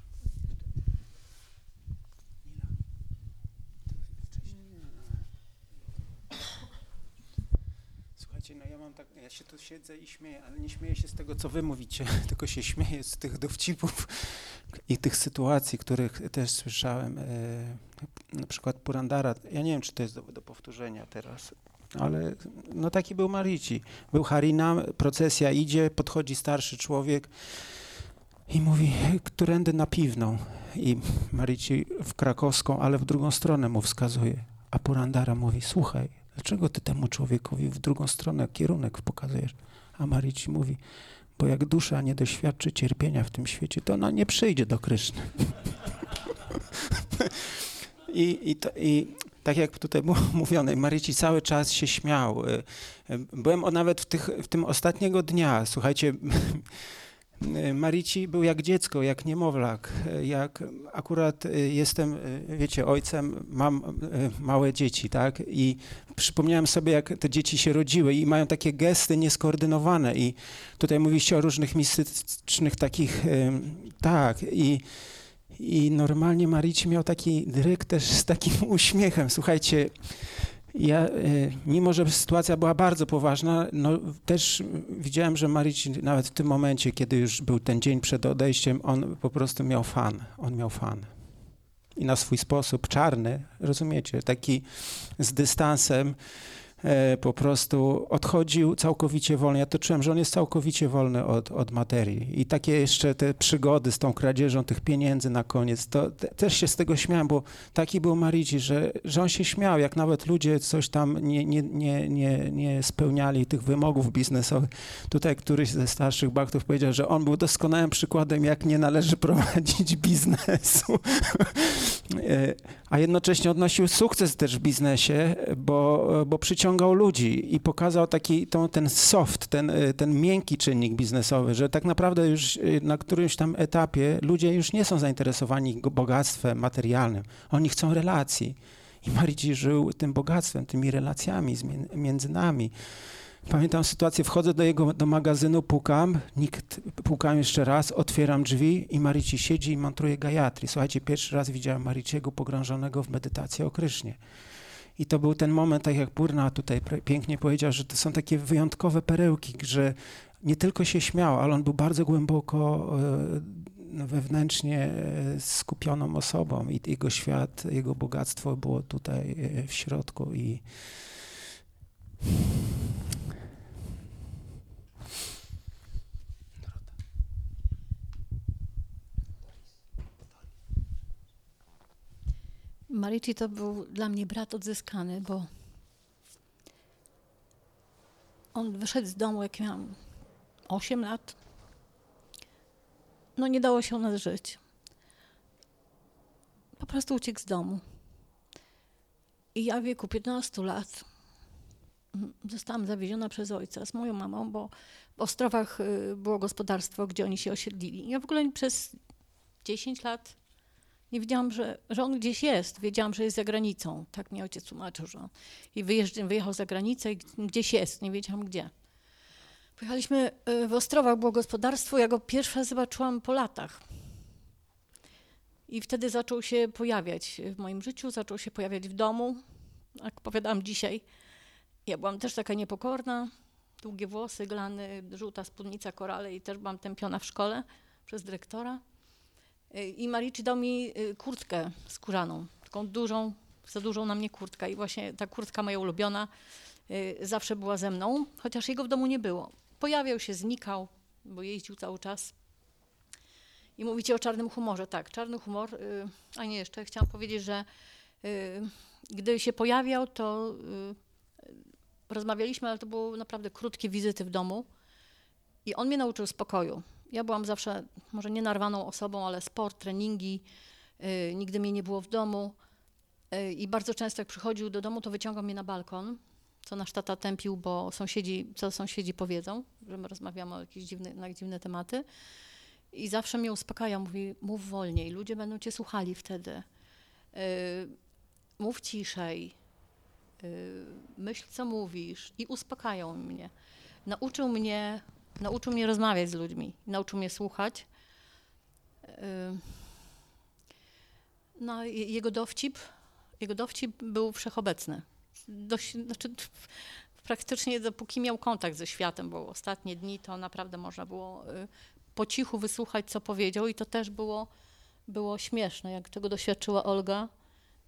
Słuchajcie, no ja mam tak, ja się tu siedzę i śmieję, ale nie śmieję się z tego, co wy mówicie, tylko się śmieję z tych dowcipów i tych sytuacji, których też słyszałem. E, na przykład Purandara, ja nie wiem, czy to jest do, do powtórzenia teraz, ale no taki był Marici. Był Harinam, procesja idzie, podchodzi starszy człowiek i mówi, którędy na piwną. I Marici w krakowską, ale w drugą stronę mu wskazuje. A Purandara mówi, słuchaj, dlaczego ty temu człowiekowi w drugą stronę kierunek pokazujesz? A Marici mówi, bo jak dusza nie doświadczy cierpienia w tym świecie, to ona nie przyjdzie do Kryszny. I, i, to, I tak jak tutaj było mówione, Maryci cały czas się śmiał. Y, y, Byłem o- nawet w, tych, w tym ostatniego dnia, słuchajcie, y, Maryci był jak dziecko, jak niemowlak, y, jak akurat y, jestem, wiecie, ojcem, mam małe dzieci, tak? I przypomniałem sobie, jak te dzieci się rodziły i mają takie gesty nieskoordynowane i tutaj mówiliście o różnych mistycznych takich, tak, i i normalnie Marici miał taki dryk też z takim uśmiechem. Słuchajcie, ja, e, mimo że sytuacja była bardzo poważna, no też widziałem, że Marici nawet w tym momencie, kiedy już był ten dzień przed odejściem, on po prostu miał fan. On miał fan. I na swój sposób czarny, rozumiecie, taki z dystansem po prostu odchodził całkowicie wolny. Ja to czułem, że on jest całkowicie wolny od, od materii. I takie jeszcze te przygody z tą kradzieżą tych pieniędzy na koniec, to te, też się z tego śmiałem, bo taki był Marici, że, że on się śmiał, jak nawet ludzie coś tam nie, nie, nie, nie, nie spełniali tych wymogów biznesowych. Tutaj któryś ze starszych baktów powiedział, że on był doskonałym przykładem, jak nie należy prowadzić biznesu. E, a jednocześnie odnosił sukces też w biznesie, bo, bo przyciągał ludzi i pokazał taki tą, ten soft, ten, y, ten miękki czynnik biznesowy, że tak naprawdę już y, na którymś tam etapie ludzie już nie są zainteresowani bogactwem materialnym. Oni chcą relacji. I Marici żył tym bogactwem, tymi relacjami między nami. Pamiętam sytuację, wchodzę do jego do magazynu, pukam, nikt, pukam jeszcze raz, otwieram drzwi i Marici siedzi i mantruje Gayatri. Słuchajcie, pierwszy raz widziałem Mariciego pogrążonego w medytację o Krysznie. I to był ten moment, tak jak Burna tutaj pięknie powiedział, że to są takie wyjątkowe perełki, że nie tylko się śmiał, ale on był bardzo głęboko e, no, wewnętrznie e, skupioną osobą i jego świat, jego bogactwo było tutaj e, w środku i Marici to był dla mnie brat odzyskany, bo on wyszedł z domu, jak miałam 8 lat. No nie dało się u nas żyć. Po prostu uciekł z domu. I ja w wieku 15 lat mm, zostałam zawieziona przez ojca z moją mamą, bo w Ostrowach y, było gospodarstwo, gdzie oni się osiedlili. Ja w ogóle przez 10 lat nie wiedziałam, że, że on gdzieś jest. Wiedziałam, że jest za granicą. Tak mi ojciec tłumaczył, że on i wyjeżdż, wyjechał za granicę i gdzieś jest. Nie wiedziałam gdzie. Pojechaliśmy y, w Ostrowach, było gospodarstwo. Ja go pierwszy raz zobaczyłam po latach. I wtedy zaczął się pojawiać w moim życiu, zaczął się pojawiać w domu. Jak powiadałam dzisiaj, ja byłam też taka niepokorna. Długie włosy, glany, żółta spódnica, korale i też byłam tępiona w szkole przez dyrektora. Y, I Marici dał mi y, kurtkę skórzaną, taką dużą, za dużą na mnie kurtkę. I właśnie ta kurtka moja ulubiona y, zawsze była ze mną, chociaż jego w domu nie było. Pojawiał się, znikał, bo jeździł cały czas. I mówicie o czarnym humorze. Tak, czarny humor. A nie, jeszcze chciałam powiedzieć, że gdy się pojawiał, to rozmawialiśmy, ale to były naprawdę krótkie wizyty w domu. I on mnie nauczył spokoju. Ja byłam zawsze, może nie narwaną osobą, ale sport, treningi, y, nigdy mnie nie było w domu. Y, I bardzo często jak przychodził do domu, to wyciągał mnie na balkon, co nasz tata tępił, bo sąsiedzi, co sąsiedzi powiedzą, że my rozmawiamy o jakieś dziwne, na dziwne tematy. I zawsze mnie uspokajał, mówi, mów wolniej, ludzie będą cię słuchali wtedy. Y, mów ciszej, y, myśl, co mówisz i uspokajał mnie. Nauczył mnie Nauczył mnie rozmawiać z ludźmi, nauczył mnie słuchać. No, jego dowcip, jego dowcip był wszechobecny. Dość, znaczy, praktycznie dopóki miał kontakt ze światem, bo ostatnie dni to naprawdę można było y, po cichu wysłuchać, co powiedział i to też było, było śmieszne, jak tego doświadczyła Olga,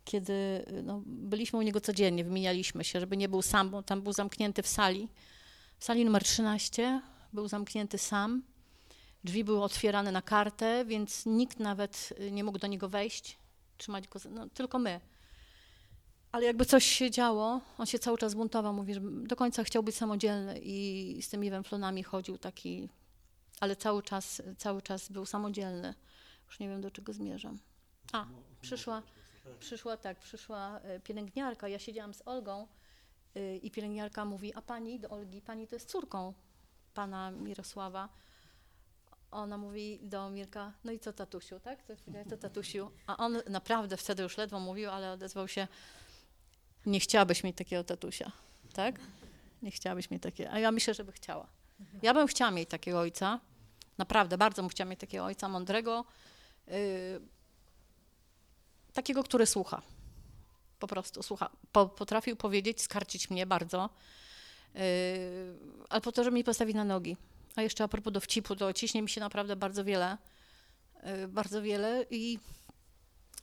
kiedy y, no, byliśmy u niego codziennie, wymienialiśmy się, żeby nie był sam, bo tam był zamknięty w sali, w sali numer 13, był zamknięty sam. Drzwi były otwierane na kartę, więc nikt nawet y, nie mógł do niego wejść, trzymać go, no, tylko my. Ale jakby coś się działo, on się cały czas buntował, mówi, że do końca chciał być samodzielny i z tymi węflonami chodził taki, ale cały czas, cały czas był samodzielny. Już nie wiem, do czego zmierzam. A, przyszła, przyszła tak, przyszła y, pielęgniarka, ja siedziałam z Olgą y, i pielęgniarka mówi, a pani do Olgi, pani to jest córką pana Mirosława. Ona mówi do Mirka, no i co tatusiu, tak? To, powiedziałeś, to tatusiu. A on naprawdę wtedy już ledwo mówił, ale odezwał się, nie chciałabyś mieć takiego tatusia, tak? Nie chciałabyś mieć takiego. A ja myślę, że by chciała. Ja bym chciała mieć takiego ojca. Naprawdę, bardzo bym chciała mieć takiego ojca mądrego. Yy, takiego, który słucha. Po prostu słucha. Po, potrafił powiedzieć, skarcić mnie bardzo. Yy, ale po to, żeby mnie postawić na nogi. A jeszcze a propos dowcipu, to ciśnie mi się naprawdę bardzo wiele. Yy, bardzo wiele. I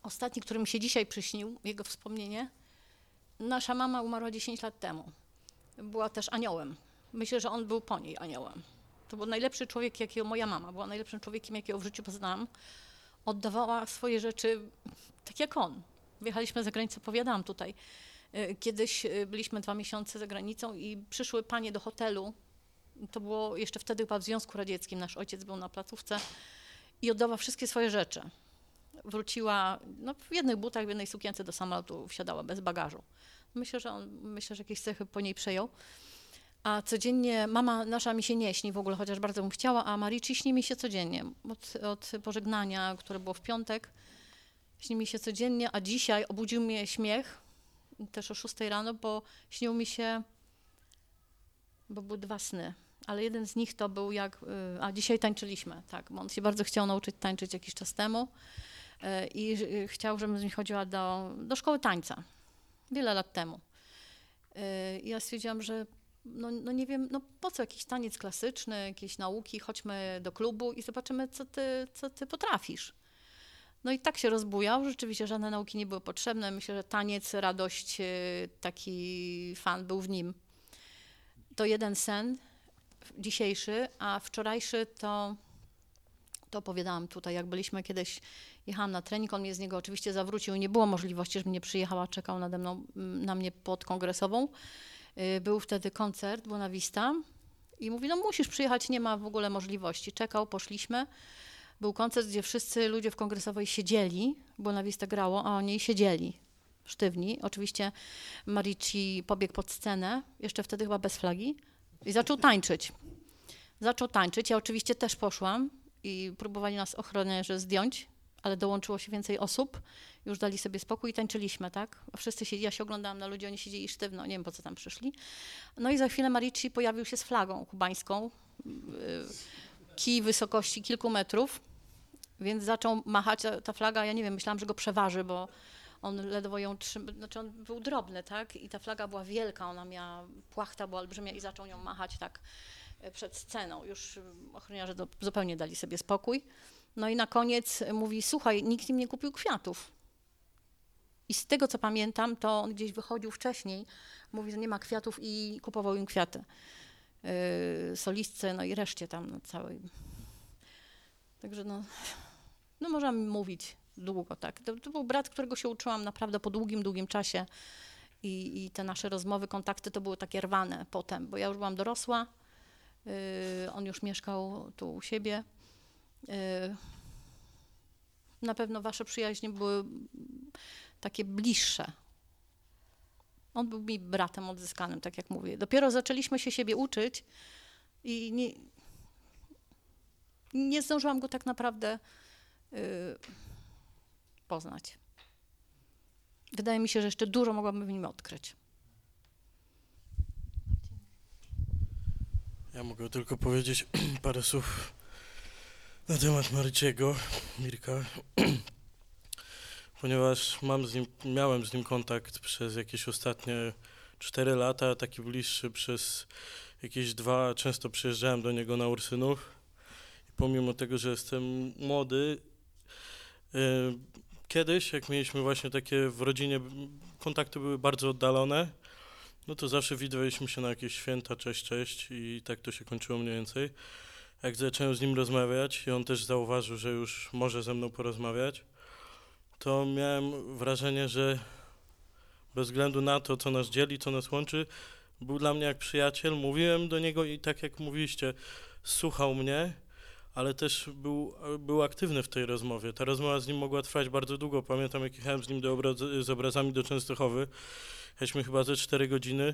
ostatni, który mi się dzisiaj przyśnił, jego wspomnienie, nasza mama umarła 10 lat temu. Była też aniołem. Myślę, że on był po niej aniołem. To był najlepszy człowiek, jakiego moja mama była najlepszym człowiekiem, jakiego w życiu poznałam. Oddawała swoje rzeczy tak jak on. Wjechaliśmy za granicę, powiadałam tutaj. Y, Kiedyś y, byliśmy dwa miesiące za granicą i przyszły panie do hotelu. To było jeszcze wtedy chyba w Związku Radzieckim. Nasz ojciec był na placówce i oddawała wszystkie swoje rzeczy. Wróciła no, w jednych butach, w jednej sukience do samolotu wsiadała bez bagażu. Myślę, że on myślę, że jakieś cechy po niej przejął. A codziennie mama nasza mi się nie śni w ogóle, chociaż bardzo bym chciała, a Marici śni mi się codziennie. Od, od pożegnania, które było w piątek, śni mi się codziennie, a dzisiaj obudził mnie śmiech, też o 6 rano, bo śnił mi się, bo były dwa sny. Ale jeden z nich to był jak, y, a dzisiaj tańczyliśmy, tak, bo on się bardzo chciał nauczyć tańczyć jakiś czas temu y, i y, chciał, żebym z nim chodziła do, do szkoły tańca. wiele lat temu. I ja stwierdziłam, że no, no nie wiem, no po co jakiś taniec klasyczny, jakieś nauki, chodźmy do klubu i zobaczymy, co ty, co ty potrafisz. No i tak się rozbujał, rzeczywiście żadne nauki nie były potrzebne. Myślę, że taniec, radość, y, taki fan był w nim. To jeden sen dzisiejszy, a wczorajszy to, to opowiadałam tutaj, jak byliśmy kiedyś, jechałam na trening, on mnie z niego oczywiście zawrócił, nie było możliwości, żebym nie przyjechała, czekał nade mną, mm, na mnie pod kongresową. Y, Był wtedy koncert Buena Vista i mówi, no musisz przyjechać, nie ma w ogóle możliwości. Czekał, poszliśmy. Był koncert, gdzie wszyscy ludzie w kongresowej siedzieli, Buena Vista grało, a oni siedzieli, sztywni. Oczywiście Marici pobiegł pod scenę, jeszcze wtedy chyba bez flagi, i zaczął tańczyć. Zaczął tańczyć, ja oczywiście też poszłam i próbowali nas ochroniarze zdjąć, ale dołączyło się więcej osób, już dali sobie spokój i tańczyliśmy, tak? Wszyscy siedzieli, ja się oglądałam na ludzi, oni siedzieli sztywno, nie wiem po co tam przyszli. No i za chwilę Marici pojawił się z flagą kubańską, yy, kij wysokości kilku metrów, więc zaczął machać ta- flaga, ja nie wiem, myślałam, że go przeważy, bo on ledwo ją trzymał, znaczy on był drobny, tak? I ta flaga była wielka, ona miała, płachta była olbrzymia i zaczął nią machać tak e, przed sceną. Już e, ochroniarze do, zupełnie dali sobie spokój. No i na koniec mówi, słuchaj, nikt im nie kupił kwiatów. I z tego, co pamiętam, to on gdzieś wychodził wcześniej, mówi, że nie ma kwiatów i kupował im kwiaty. Yy, solistce, no i reszcie tam no, całej. Także no, no można mówić długo, tak. To, to był brat, którego się uczyłam naprawdę po długim, długim czasie. I, I te nasze rozmowy, kontakty to były takie rwane potem, bo ja już byłam dorosła, yy, on już mieszkał tu u siebie. Yy, na pewno wasze przyjaźnie były takie bliższe. On był mi bratem odzyskanym, tak jak mówię. Dopiero zaczęliśmy się siebie uczyć i nie, nie zdążyłam go tak naprawdę poznać. Wydaje mi się, że jeszcze dużo mogłabym w nim odkryć. Ja mogę tylko powiedzieć parę słów na temat Maryciego, Mirka, ponieważ mam z nim, miałem z nim kontakt przez jakieś ostatnie 4 lata, taki bliższy przez jakieś dwa, często przyjeżdżałem do niego na Ursynów i pomimo tego, że jestem młody, y, kiedyś, jak mieliśmy właśnie takie w rodzinie, kontakty były bardzo oddalone, no to zawsze widywaliśmy się na jakieś święta, cześć, cześć i tak to się kończyło mniej więcej. Jak zacząłem z nim rozmawiać i on też zauważył, że już może ze mną porozmawiać, to miałem wrażenie, że bez względu na to, co nas dzieli, co nas łączy, był dla mnie jak przyjaciel. Mówiłem do niego i tak jak mówiliście, słuchał mnie, ale też był, był aktywny w tej rozmowie. Ta rozmowa z nim mogła trwać bardzo długo. Pamiętam, jak jechałem z nim do z obrazami do Częstochowy, jechaliśmy chyba ze 4 godziny,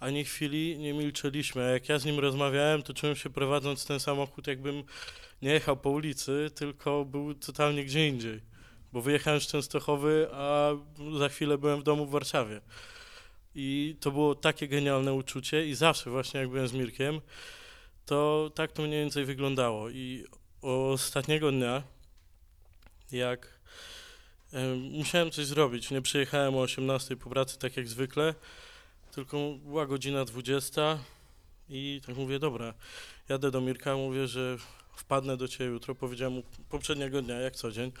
ani chwili nie milczeliśmy. A jak ja z nim rozmawiałem, to czułem się prowadząc ten samochód, jakbym nie jechał po ulicy, tylko był totalnie gdzie indziej. Bo wyjechałem z Częstochowy, a za chwilę byłem w domu w Warszawie. I to było takie genialne uczucie i zawsze właśnie jak byłem z Mirkiem, to tak to mniej więcej wyglądało. I ostatniego dnia, jak em, musiałem coś zrobić, nie przyjechałem o 18 po pracy tak jak zwykle, tylko była godzina 20 i tak mówię, dobra, jadę do Mirka, mówię, że wpadnę do ciebie jutro, powiedziałem mu poprzedniego dnia, jak co dzień.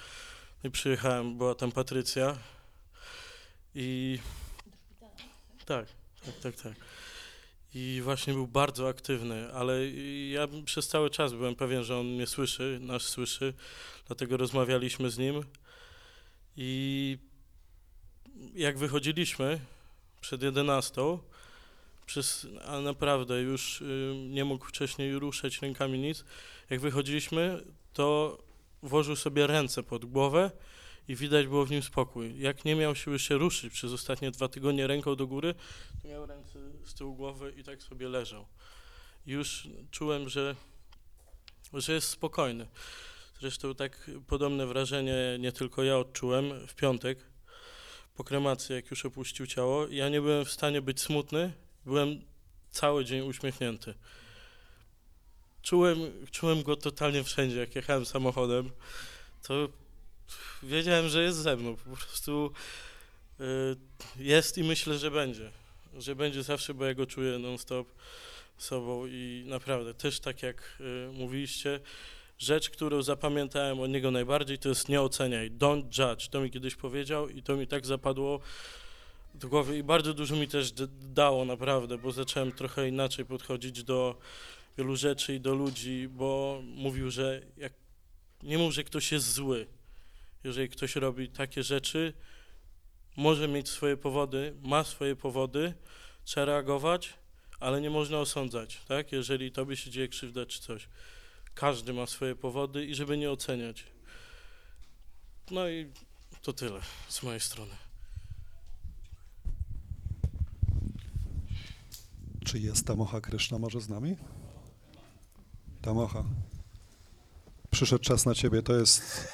No I przyjechałem, była tam Patrycja i... Tak, tak, tak, tak. I właśnie był bardzo aktywny, ale ja przez cały czas byłem pewien, że on mnie słyszy, nas słyszy, dlatego rozmawialiśmy z nim. I jak wychodziliśmy przed 11, przez, a naprawdę już y, nie mógł wcześniej ruszać rękami nic, jak wychodziliśmy, to włożył sobie ręce pod głowę i widać było w nim spokój. Jak nie miał siły się ruszyć przez ostatnie dwa tygodnie ręką do góry, to miał ręce z tyłu głowy i tak sobie leżał. Już czułem, że, że jest spokojny. Zresztą tak podobne wrażenie nie tylko ja odczułem w piątek po kremacji, jak już opuścił ciało. Ja nie byłem w stanie być smutny, byłem cały dzień uśmiechnięty. Czułem, czułem go totalnie wszędzie, jak jechałem samochodem, to wiedziałem, że jest ze mną. Po prostu Y, Jest i myślę, że będzie. Że będzie zawsze, bo ja go czuję non-stop sobą i naprawdę też tak jak y, mówiliście, rzecz, którą zapamiętałem od niego najbardziej, to jest nie oceniaj, don't judge. To mi kiedyś powiedział i to mi tak zapadło do głowy i bardzo dużo mi też dało naprawdę, bo zacząłem trochę inaczej podchodzić do wielu rzeczy i do ludzi, bo mówił, że jak nie mów, że ktoś jest zły. Jeżeli ktoś robi takie rzeczy, może mieć swoje powody, ma swoje powody, trzeba reagować, ale nie można osądzać, tak? Jeżeli tobie się dzieje krzywda czy coś. Każdy ma swoje powody i żeby nie oceniać. No i to tyle z mojej strony. Czy jest Tamocha Kryszna może z nami? Tamocha. Przyszedł czas na ciebie. To jest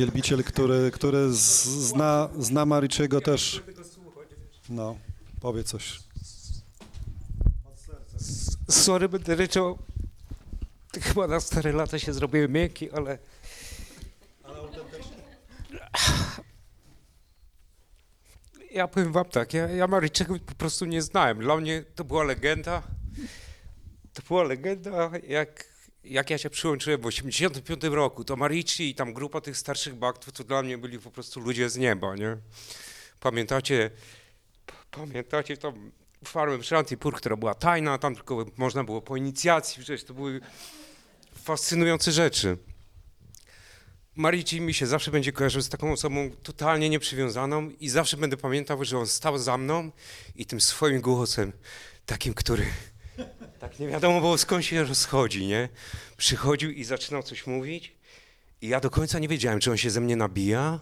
wielbiciel, który, który zna, zna Mariczego też. No, powie coś. Sorry, będę ryczał. Chyba na stare lata się zrobiły miękki, ale... Ja powiem wam tak, ja, ja po prostu nie znałem. Dla mnie to była legenda. To była legenda, jak, jak ja się przyłączyłem w 85 roku. To Marici i tam grupa tych starszych baktów, to dla mnie byli po prostu ludzie z nieba, nie? Pamiętacie, pamiętacie tą farmę w Shantipur, która była tajna, tam tylko można było po inicjacji, przecież to były fascynujące rzeczy. Marici mi się zawsze będzie kojarzył z taką osobą totalnie nieprzywiązaną i zawsze będę pamiętał, że on stał za mną i tym swoim głosem, takim, który tak nie wiadomo było skąd się rozchodzi, nie? Przychodził i zaczynał coś mówić i ja do końca nie wiedziałem, czy on się ze mnie nabija,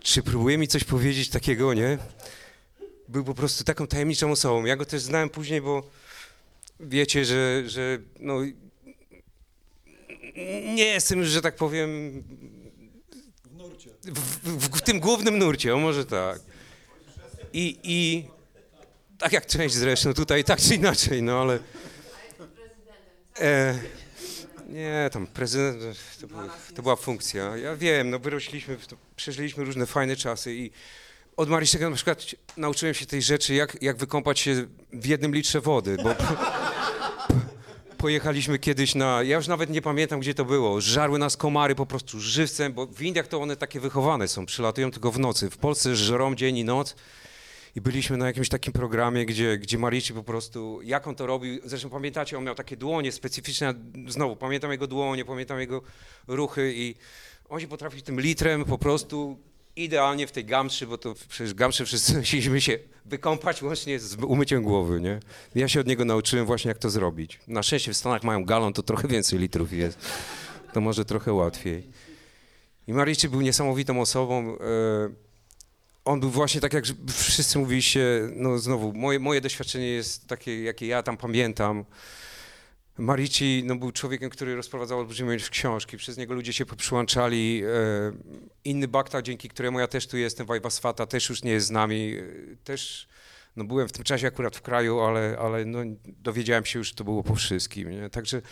czy próbuje mi coś powiedzieć takiego, nie? Był po prostu taką tajemniczą osobą. Ja go też znałem później, bo wiecie, że, że no, nie jestem, że tak powiem, w, w, w tym głównym nurcie, o może tak. I, I tak jak część zresztą tutaj, tak czy inaczej, no ale... E, nie, tam prezydent, to, był, to była funkcja. Ja wiem, no wyrośliśmy, przeżyliśmy różne fajne czasy i od Marysiego na przykład nauczyłem się tej rzeczy, jak, jak wykąpać się w jednym litrze wody, bo pojechaliśmy kiedyś na, ja już nawet nie pamiętam gdzie to było, żarły nas komary po prostu żywcem, bo w Indiach to one takie wychowane są, przylatują tylko w nocy. W Polsce żrą dzień i noc i byliśmy na jakimś takim programie, gdzie, gdzie Marici po prostu, jak on to robił, zresztą pamiętacie, on miał takie dłonie specyficzne, znowu pamiętam jego dłonie, pamiętam jego ruchy i on się potrafił tym litrem po prostu idealnie w tej gamszy, bo to przecież gamszy wszyscy musieliśmy się wykąpać łącznie z umyciem głowy, nie? Ja się od niego nauczyłem właśnie jak to zrobić. Na szczęście w Stanach mają galon, to trochę więcej litrów jest. To może trochę łatwiej. I Marici był niesamowitą osobą. On był właśnie tak, jak wszyscy mówiliście, no znowu, moje, moje doświadczenie jest takie, jakie ja tam pamiętam. Marici no, był człowiekiem, który rozprowadzał olbrzymią ilość książki, przez niego ludzie się przyłączali. E, inny Bakta, dzięki któremu ja też tu jestem, Wajwaswata, też już nie jest z nami. E, też no, byłem w tym czasie akurat w kraju, ale, ale no, dowiedziałem się już, że to było po wszystkim. Nie? Także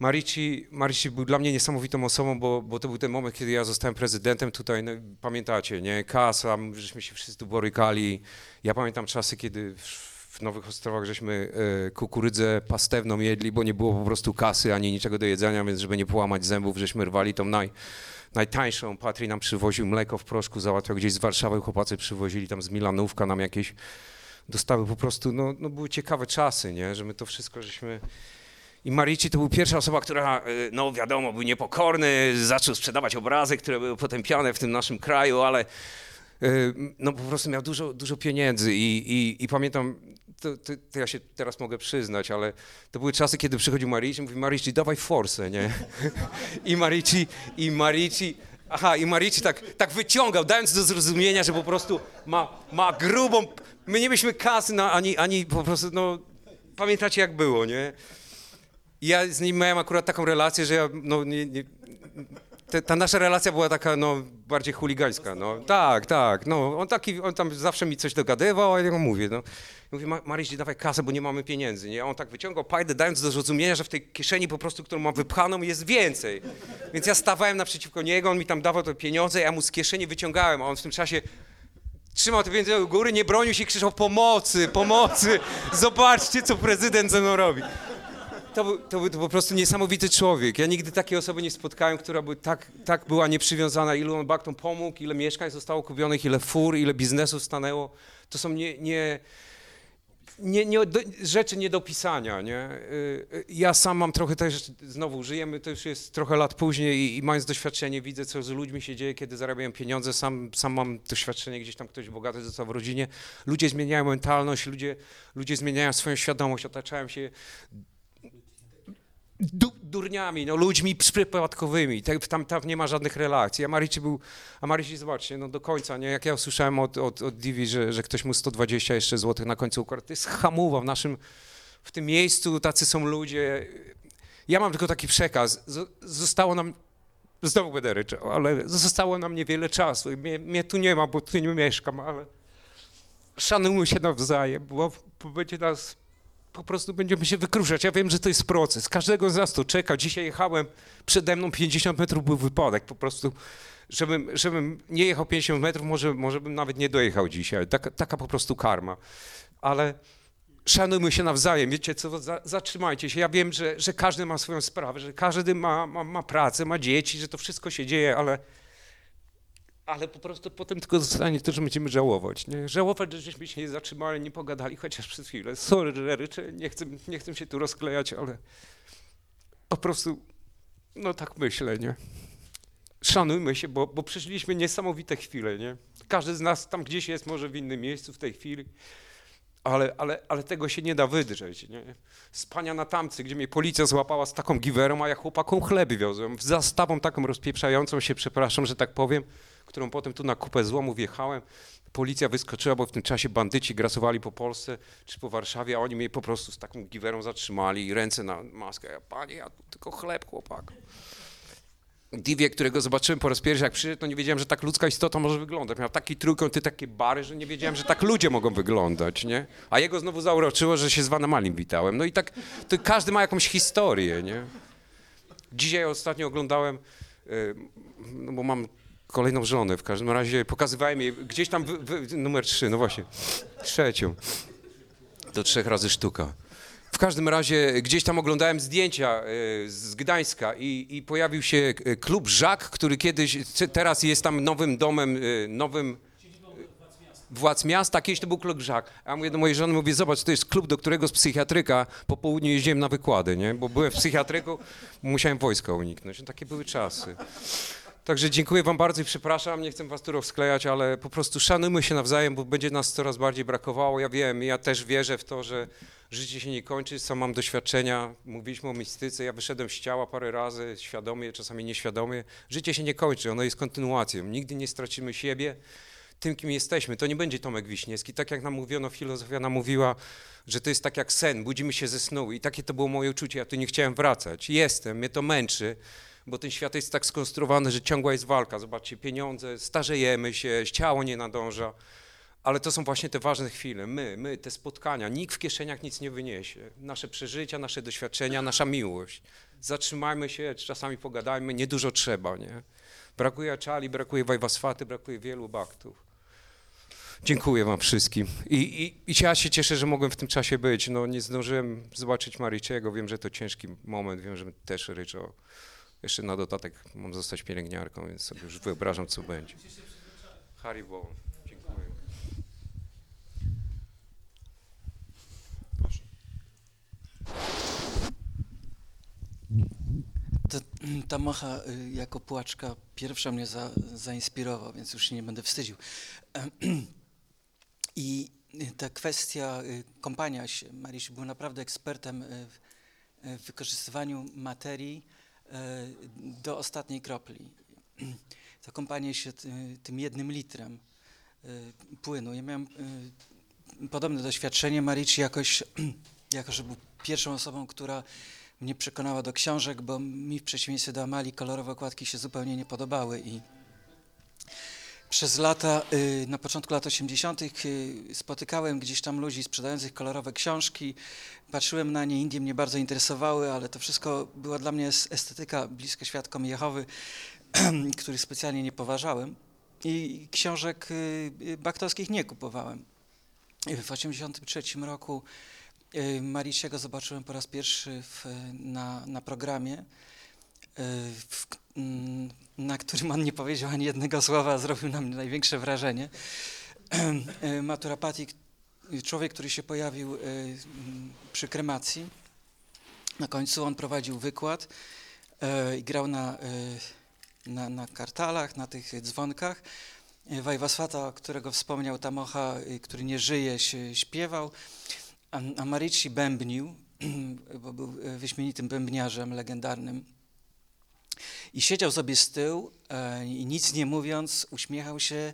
Marici, Marici był dla mnie niesamowitą osobą, bo, bo to był ten moment, kiedy ja zostałem prezydentem tutaj, no, pamiętacie, nie? Kasa, żeśmy się wszyscy borykali. Ja pamiętam czasy, kiedy w, Nowych Ostrowach żeśmy e, kukurydzę pastewną jedli, bo nie było po prostu kasy ani niczego do jedzenia, więc żeby nie połamać zębów, żeśmy rwali tą naj, najtańszą. Patry nam przywoził mleko w proszku, załatwiał gdzieś z Warszawy, chłopacy przywozili tam z Milanówka nam jakieś dostawy po prostu, no, no były ciekawe czasy, nie? Że my to wszystko żeśmy... I Marici to był pierwsza osoba, która, e, no wiadomo, był niepokorny, zaczął sprzedawać obrazy, które były potępiane w tym naszym kraju, ale e, no po prostu miał dużo, dużo pieniędzy i, i, i pamiętam, to, to, to ja się teraz mogę przyznać, ale to były czasy, kiedy przychodził Marici i mówi, Marici, dawaj forsę, nie? I Marici, i Marici, aha, i Marici tak, tak wyciągał, dając do zrozumienia, że po prostu ma, ma grubą, my nie mieliśmy kasy na, ani, ani po prostu, no, pamiętacie jak było, nie? I ja z nim miałem akurat taką relację, że ja, no, nie, nie, te, ta nasza relacja była taka, no, bardziej chuligańska, no. Tak, tak, no. On taki, on tam zawsze mi coś dogadywał, a ja mu mówię, no. Mówię, "Ma- Maryś, dawaj kasę, bo nie mamy pieniędzy, nie? A on tak wyciągał pajdę, dając do zrozumienia, że w tej kieszeni po prostu, którą mam wypchaną, jest więcej. Więc ja stawałem naprzeciwko niego, on mi tam dawał te pieniądze, ja mu z kieszeni wyciągałem, a on w tym czasie Trzymał te pieniądze u góry, nie bronił się, krzyczał pomocy, pomocy, zobaczcie, co prezydent ze mną robi. To był, to był to po prostu niesamowity człowiek. Ja nigdy takiej osoby nie spotkałem, która by tak, tak była nieprzywiązana. Ilu on Baktom pomógł, ile mieszkań zostało kupionych, ile fur, ile biznesów stanęło. To są nie, nie, nie, nie, do, rzeczy nie do pisania. Nie? Y, y, Ja sam mam trochę też, znowu żyjemy, to już jest trochę lat później i, i mając doświadczenie widzę, co z ludźmi się dzieje, kiedy zarabiają pieniądze. Sam, sam mam doświadczenie, gdzieś tam ktoś bogaty został w rodzinie. Ludzie zmieniają mentalność, ludzie, ludzie zmieniają swoją świadomość, otaczają się du, durniami, no, ludźmi przypadkowymi. Tak, tam, tam nie ma żadnych relacji. A Marici był, a Marici, zobaczcie, no do końca, nie? Jak ja usłyszałem od, od, od Divi, że, że ktoś mu 120 jeszcze złotych na końcu ukradł, to jest hamuwa w naszym, w tym miejscu, tacy są ludzie. Ja mam tylko taki przekaz. Zostało nam, znowu będę ryczał, ale zostało nam niewiele czasu. Mnie, mnie tu nie ma, bo tu nie mieszkam, ale szanujmy się nawzajem, bo będzie nas po prostu będziemy się wykruszać. Ja wiem, że to jest proces. Każdego z nas to czeka. Dzisiaj jechałem, przede mną 50 metrów był wypadek. Po prostu, żebym, żebym nie jechał 50 metrów, może, może bym nawet nie dojechał dzisiaj. Taka, taka po prostu karma. Ale szanujmy się nawzajem. Wiecie co, za, zatrzymajcie się. Ja wiem, że, że każdy ma swoją sprawę, że każdy ma, ma, ma pracę, ma dzieci, że to wszystko się dzieje, ale ale po prostu potem tylko zostanie to, że będziemy żałować. Nie? Żałować, że żeśmy się nie zatrzymali, nie pogadali chociaż przez chwilę. Sorry, ryczę, nie chcę, nie chcę się tu rozklejać, ale po prostu, no tak myślę, nie? Szanujmy się, bo, bo przeżyliśmy niesamowite chwile, nie? Każdy z nas tam gdzieś jest może w innym miejscu w tej chwili, ale, ale, ale tego się nie da wydrzeć, nie? Spania na tamcy, gdzie mnie policja złapała z taką giwerą, a ja chłopakom chleby wiozłem, z zastawą taką rozpieprzającą się, przepraszam, że tak powiem, którą potem tu na kupę złomu wjechałem. Policja wyskoczyła, bo w tym czasie bandyci grasowali po Polsce czy po Warszawie, a oni mnie po prostu z taką giwerą zatrzymali i ręce na maskę. Ja, panie, ja tu tylko chleb, chłopak. Divie, którego zobaczyłem po raz pierwszy, jak przyszedł, to nie wiedziałem, że tak ludzka istota może wyglądać. Miał taki trójkąt i takie bary, że nie wiedziałem, że tak ludzie mogą wyglądać, nie? A jego znowu zauroczyło, że się z Vanamalim witałem. No i tak, to każdy ma jakąś historię, nie? Dzisiaj ostatnio oglądałem, y, no bo mam kolejną żonę, w każdym razie pokazywałem jej gdzieś tam, wy, wy, numer trzy, no właśnie, trzecią. Do trzech razy sztuka. W każdym razie gdzieś tam oglądałem zdjęcia y, z Gdańska i, i pojawił się y, klub Żak, który kiedyś, teraz jest tam nowym domem, y, nowym władz miasta, kiedyś to był klub Żak. A ja mówię do mojej żony, mówię, zobacz, to jest klub, do którego z psychiatryka po południu jeździłem na wykłady, nie? Bo byłem w psychiatryku, musiałem wojska uniknąć. No, takie były czasy. Także dziękuję wam bardzo i przepraszam, nie chcę was tu rozklejać, ale po prostu szanujmy się nawzajem, bo będzie nas coraz bardziej brakowało. Ja wiem, ja też wierzę w to, że życie się nie kończy, sam mam doświadczenia, mówiliśmy o mistyce, ja wyszedłem z ciała parę razy, świadomie, czasami nieświadomie. Życie się nie kończy, ono jest kontynuacją, nigdy nie stracimy siebie, tym kim jesteśmy. To nie będzie Tomek Wiśniewski, tak jak nam mówiono, filozofia nam mówiła, że to jest tak jak sen, budzimy się ze snu i takie to było moje uczucie, ja tu nie chciałem wracać. Jestem, mnie to męczy, bo ten świat jest tak skonstruowany, że ciągła jest walka. Zobaczcie, pieniądze, starzejemy się, ciało nie nadąża, ale to są właśnie te ważne chwile. My, my, te spotkania. Nikt w kieszeniach nic nie wyniesie. Nasze przeżycia, nasze doświadczenia, nasza miłość. Zatrzymajmy się, czasami pogadajmy, niedużo trzeba, nie? Brakuje czali, brakuje wajwasfaty, brakuje wielu baktów. Dziękuję wam wszystkim. I, i, I ja się cieszę, że mogłem w tym czasie być. No, nie zdążyłem zobaczyć Mariczego. Wiem, że to ciężki moment. Wiem, że też ryczał. Jeszcze na dodatek mam zostać pielęgniarką, więc sobie już wyobrażam, co będzie. Haribo, dziękuję. Ta, ta mocha y, jako płaczka pierwsza mnie za, zainspirował, więc już się nie będę wstydził. I ta kwestia y, kąpania się, Maryś był naprawdę ekspertem y, w, wykorzystywaniu materii do ostatniej kropli. To kąpanie się ty- tym jednym litrem y, płynu. Ja miałem y, podobne doświadczenie. Marici jakoś, jako że był pierwszą osobą, która mnie przekonała do książek, bo mi w przeciwieństwie do Amali kolorowe okładki się zupełnie nie podobały i przez lata, y, na początku lat 80. y, spotykałem gdzieś tam ludzi sprzedających kolorowe książki, patrzyłem na nie, Indie mnie bardzo interesowały, ale to wszystko była dla mnie es- estetyka bliska świadkom Jehowy, których specjalnie nie poważałem. i książek y, baktowskich nie kupowałem. W 1983 roku Mariciego zobaczyłem po raz pierwszy w, na, na programie, w, na którym on nie powiedział ani jednego słowa, zrobił na mnie największe wrażenie. Matura Patik, y, człowiek, który się pojawił y, mm, przy kremacji. Na końcu on prowadził wykład y, i grał na, na, na kartalach, na tych dzwonkach. Wajwaswata, którego wspomniał Tamocha, który nie żyje, się śpiewał, a, a Marici bębnił, bo był wyśmienitym bębniarzem legendarnym. I siedział sobie z tyłu e, i nic nie mówiąc, uśmiechał się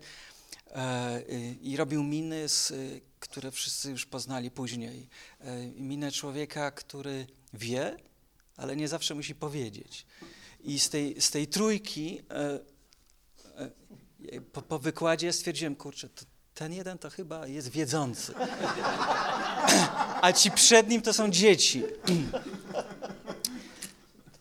e, i robił miny, y, które wszyscy już poznali później. E, minę człowieka, który wie, ale nie zawsze musi powiedzieć. I z tej, z tej trójki e, e, po, po wykładzie stwierdziłem, kurczę, ten jeden to chyba jest wiedzący. A ci przed nim to są dzieci.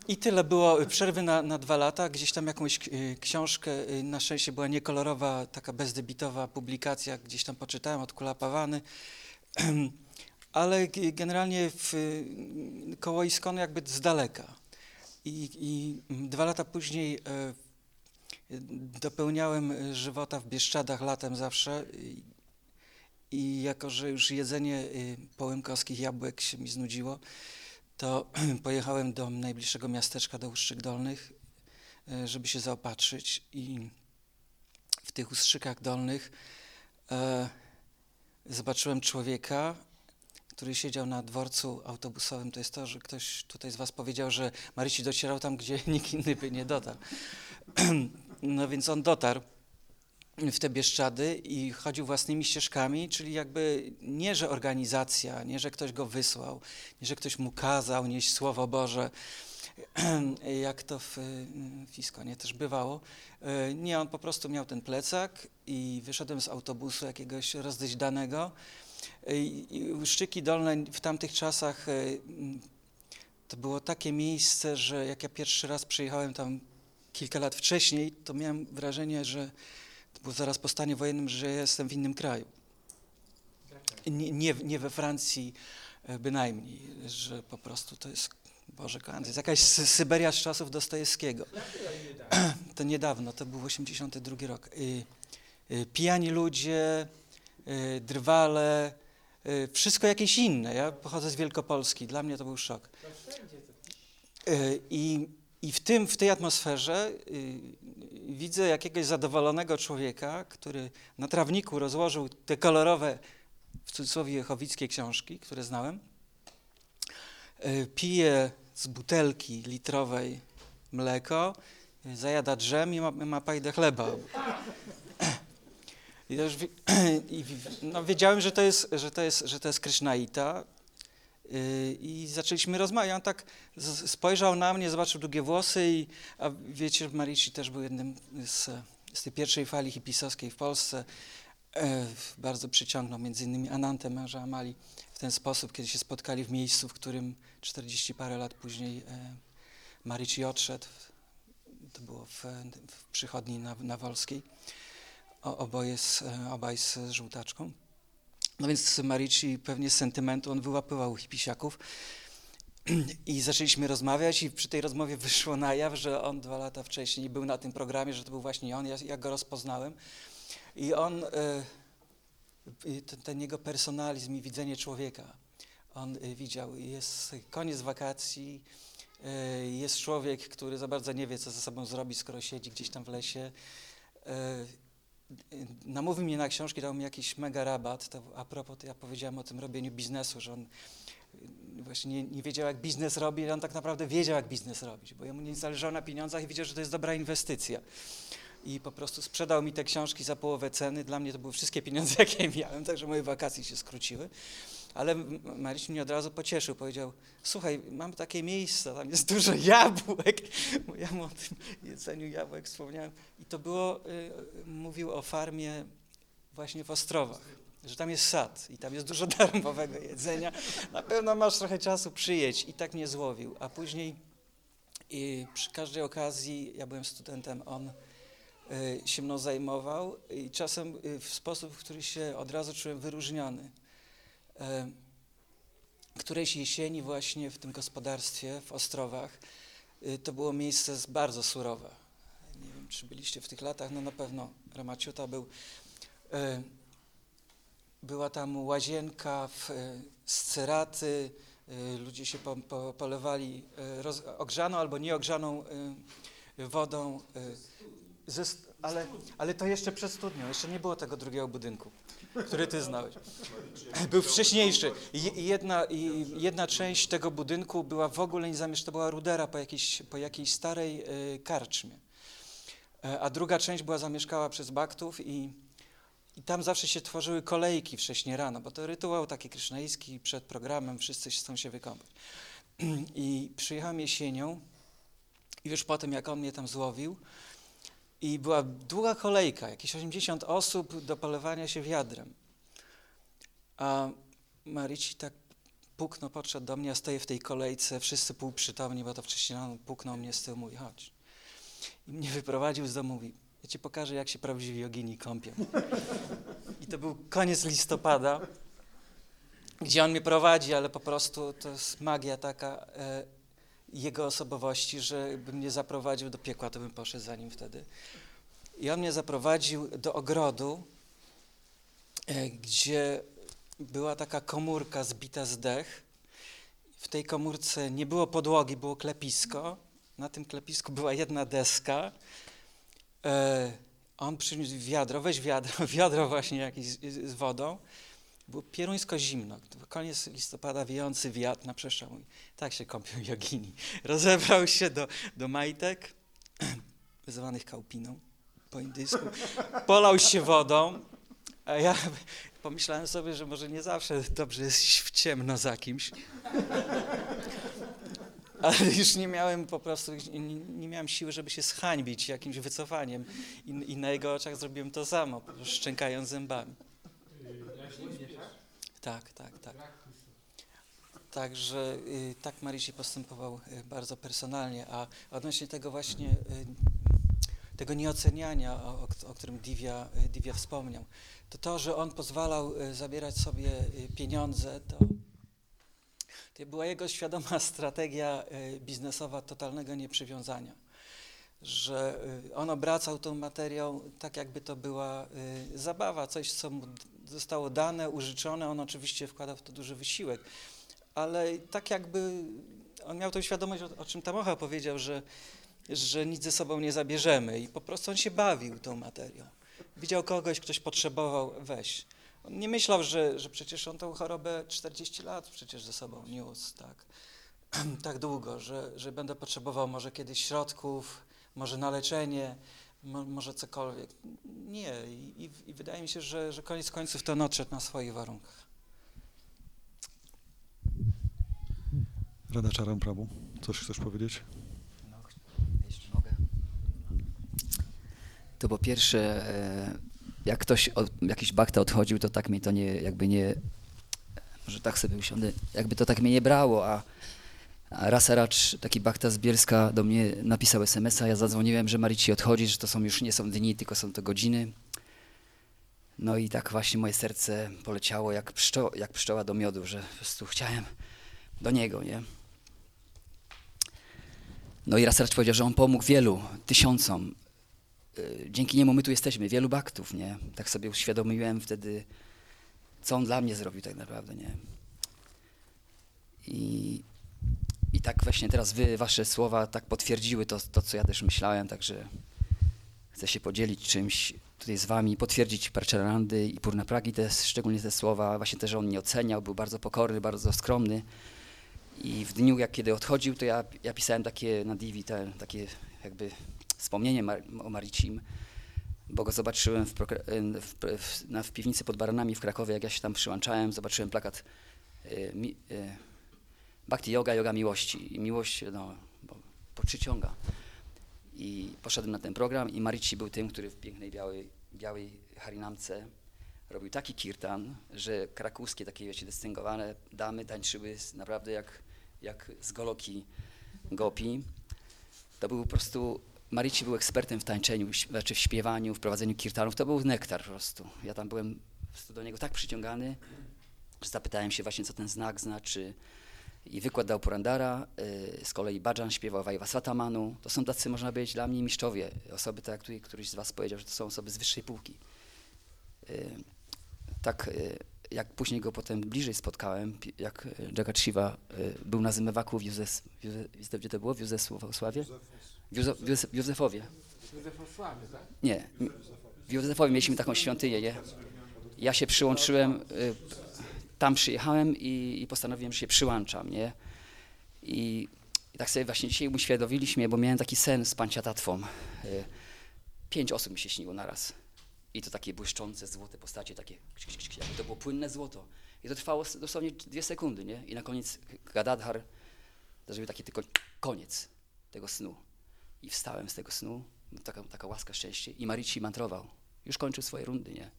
I tyle było przerwy na, na dwa lata. Gdzieś tam jakąś y, książkę, y, na szczęście była niekolorowa, taka bezdebitowa publikacja, gdzieś tam poczytałem od Kulapawany. Ale g- generalnie w, y, koło Iskonu jakby z daleka. I, i dwa lata później dopełniałem żywota w Bieszczadach latem zawsze. I, jako, że już jedzenie y, połymkowskich jabłek się mi znudziło, to pojechałem do najbliższego miasteczka, do Ustrzyk Dolnych, e, żeby się zaopatrzyć i w tych Ustrzykach Dolnych e, zobaczyłem człowieka, który siedział na dworcu autobusowym. To jest to, że ktoś tutaj z was powiedział, że Maryci docierał tam, gdzie nikt inny by nie dotarł. No więc on dotarł w te Bieszczady i chodził własnymi ścieżkami, czyli jakby nie, że organizacja, nie, że ktoś go wysłał, nie, że ktoś mu kazał nieść Słowo Boże, jak to w, w Iskonie też bywało. E, Nie, on po prostu miał ten plecak i wyszedłem z autobusu jakiegoś rozdyźdanego. E, I i Uszczyki Dolne w tamtych czasach e, to było takie miejsce, że jak ja pierwszy raz przyjechałem tam kilka lat wcześniej, to miałem wrażenie, że było zaraz po stanie wojennym, że jestem w innym kraju. Nie, nie, nie we Francji e, bynajmniej, że po prostu to jest, Boże kochany, to jest jakaś Sy- Syberia z czasów Dostojewskiego. To niedawno, to był 82 rok. Y, y, Pijani ludzie, y, drwale, wszystko jakieś inne. Ja pochodzę z Wielkopolski, dla mnie to był szok. I, i w, tym, w tej atmosferze y, widzę jakiegoś zadowolonego człowieka, który na trawniku rozłożył te kolorowe, w cudzysłowie jechowickie książki, które znałem. Y, Pije z butelki litrowej mleko, y, zajada drzem i ma, ma pajdę chleba. I no, wiedziałem, że to jest, że to jest, że to jest Krishnaita. Y, I zaczęliśmy rozmawiać. On tak spojrzał na mnie, zobaczył długie włosy i a wiecie, Marici też był jednym z, z tej pierwszej fali hipisowskiej w Polsce. E, bardzo przyciągnął między innymi Anantę, męża Amali, w ten sposób, kiedy się spotkali w miejscu, w którym 40 parę lat później e, Marici odszedł. To było w, w przychodni na, na Wolskiej. O, oboje z, e, obaj z żółtaczką. No więc Marici pewnie z sentymentu on wyłapywał hipisiaków i zaczęliśmy rozmawiać i przy tej rozmowie wyszło na jaw, że on dwa lata wcześniej był na tym programie, że to był właśnie on, ja, ja go rozpoznałem. I on, e, ten, ten jego personalizm i widzenie człowieka, on e, widział, jest koniec wakacji, e, jest człowiek, który za bardzo nie wie, co ze sobą zrobić, skoro siedzi gdzieś tam w lesie, namówił mnie na książki, dał mi jakiś mega rabat. To a propos, to ja powiedziałem o tym robieniu biznesu, że on y, właśnie nie, nie wiedział, jak biznes robi, ale on tak naprawdę wiedział, jak biznes robić, bo jemu nie zależało na pieniądzach i widział, że to jest dobra inwestycja. I po prostu sprzedał mi te książki za połowę ceny. Dla mnie to były wszystkie pieniądze, jakie miałem, także moje wakacje się skróciły. Ale M- Maryś mnie od razu pocieszył, powiedział, słuchaj, mam takie miejsce, tam jest dużo jabłek, bo ja mu o tym jedzeniu jabłek wspomniałem. I to było, y, mówił o farmie właśnie w Ostrowach, że tam jest sad i tam jest dużo darmowego jedzenia. Na pewno masz trochę czasu, przyjedź. I tak mnie złowił. A później i przy każdej okazji, ja byłem studentem, on e, się mną zajmował i czasem w sposób, w który się od razu czułem wyróżniony. E, Którejś jesieni właśnie w tym gospodarstwie w Ostrowach e, to było miejsce bardzo surowe. Nie wiem, czy byliście w tych latach, no na pewno Ramaciuta był. E, Była tam łazienka w, e, z ceraty, e, ludzie się po, po, polewali roz, ogrzaną albo nieogrzaną wodą. Ze, ale, ale to jeszcze przed studnią, jeszcze nie było tego drugiego budynku, który ty znałeś. Był wcześniejszy. Jedna, jedna część tego budynku była w ogóle nie zamieszkana, to była rudera po jakiejś, po jakiejś starej e, karczmie. E, A druga część była zamieszkała przez Baktów i, i tam zawsze się tworzyły kolejki wcześniej rano, bo to rytuał taki krysznejski przed programem, wszyscy chcą się wykąpać. I przyjechałem jesienią i już po tym, jak on mnie tam złowił, i była długa kolejka, jakieś 80 osób do polewania się wiadrem. A Marici tak puknął, podszedł do mnie, ja stoję w tej kolejce, wszyscy półprzytomni, bo to wcześniej rano puknął mnie z tyłu, mówi, chodź. I mnie wyprowadził z domu, mówi, ja ci pokażę, jak się prawdziwi jogini kąpią. I to był koniec listopada, gdzie on mnie prowadzi, ale po prostu to jest magia taka e, jego osobowości, że by mnie zaprowadził do piekła, to bym poszedł za nim wtedy. I on mnie zaprowadził do ogrodu, e, gdzie była taka komórka zbita z dech. W tej komórce nie było podłogi, było klepisko. Na tym klepisku była jedna deska. E, on przyniósł wiadro, weź wiadro, wiadro właśnie jakieś z, z wodą. Było pieruńsko zimno. Koniec listopada, wiejący wiatr na przestrzał. Mówi, Tak się kąpią jogini. Rozebrał się do, do majtek, zwanych kaupiną po indyjsku. Polał się wodą, a ja pomyślałem sobie, że może nie zawsze dobrze jest iść w ciemno za kimś. Ale już nie miałem po prostu, nie, nie miałem siły, żeby się zhańbić jakimś wycofaniem. I, I na jego oczach zrobiłem to samo, szczękając zębami. Tak, tak, tak. Także y, tak Marysi postępował y, bardzo personalnie, a odnośnie tego właśnie, y, tego nieoceniania, o, o, którym Divya, y, Divya wspomniał, to to, że on pozwalał zabierać sobie pieniądze, to, to była jego świadoma strategia biznesowa totalnego nieprzywiązania. Że on obracał tą materią tak, jakby to była zabawa, coś, co mu zostało dane, użyczone. On oczywiście wkładał w to duży wysiłek, ale tak jakby on miał tą świadomość, o, o czym Tamocha powiedział, że, że nic ze sobą nie zabierzemy i po prostu on się bawił tą materią. Widział kogoś, ktoś potrzebował, weź. On nie myślał, że, że przecież on tą chorobę 40 lat przecież ze sobą niósł, tak, tak długo, że, że będę potrzebował może kiedyś środków, może na leczenie, mo, może cokolwiek. Nie I, i, i wydaje mi się, że, że koniec końców to on odszedł na swoich warunkach. Rada Czaram Prabu, coś chcesz powiedzieć? No, jeśli mogę. To po pierwsze, e, jak ktoś, od, jakiś bakta odchodził, to tak mnie to nie, jakby nie, może tak sobie usiądę, jakby to tak mnie nie brało, a, a raz a racz taki bakta z Bielska do mnie napisał SMS-a, ja zadzwoniłem, że Marici odchodzi, że to są już nie są dni, tylko są to godziny. No i tak właśnie moje serce poleciało jak, pszczo, jak pszczoła do miodu, że po prostu chciałem do niego, nie? No i raz racz powiedział, że on pomógł wielu, tysiącom. Y, Dzięki niemu my tu jesteśmy, wielu baktów, nie? Tak sobie uświadomiłem wtedy, co on dla mnie zrobił tak naprawdę, nie? I, i tak właśnie teraz wy, wasze słowa tak potwierdziły to, to, co ja też myślałem, także chcę się podzielić czymś tutaj z wami, potwierdzić Parczarandy i Purna Pragi, te, szczególnie te słowa, właśnie też, on nie oceniał, był bardzo pokorny, bardzo skromny. I w dniu, jak kiedy odchodził, to ja, ja pisałem takie na Divi, te, takie jakby wspomnienie Mar o Maricim, bo go zobaczyłem w, w, w, na, w piwnicy pod Baranami w Krakowie, jak ja się tam przyłączałem, zobaczyłem plakat y, y, Bhakti Yoga, Yoga Miłości. I miłość, no, bo, przyciąga. I poszedłem na ten program i Marici był tym, który w pięknej białej, białej harinamce robił taki kirtan, że krakowskie takie, wiecie, dystyngowane damy tańczyły naprawdę jak, jak z goloki gopi. To był po prostu Marici był ekspertem w tańczeniu, znaczy w śpiewaniu, w prowadzeniu kirtanów. To był nektar po prostu. Ja tam byłem do niego tak przyciągany, że zapytałem się właśnie, co ten znak znaczy. I wykład dał Purandara, y, z kolei Bajan śpiewał Vajvasvatamanu. To są tacy, można powiedzieć, dla mnie mistrzowie. Osoby, tak jak tutaj któryś z was powiedział, że to są osoby z wyższej półki. Y, Tak, y, jak później go potem bliżej spotkałem, jak Jagat Shiva był na Zmywaku w Józef, Józef, gdzie to było? W Józefsławie? W Józef, Józef, Józefowie. Tak? Nie, w Józefowie mieliśmy taką świątynię, nie? Ja się przyłączyłem, tam przyjechałem i, i postanowiłem, że się przyłączam, nie? I, I tak sobie właśnie dzisiaj uświadomiliśmy, bo miałem taki sen z panciatatwą. Y, Pięć osób mi się śniło naraz. I to takie błyszczące, złote postacie, takie, jakby to było płynne złoto. I to trwało dosłownie dwie sekundy, nie? I na koniec Gadadhar zrobił taki tylko koniec tego snu. I wstałem z tego snu, taka, taka łaska, szczęście i Marici mantrował. Już kończył swoje rundy, nie?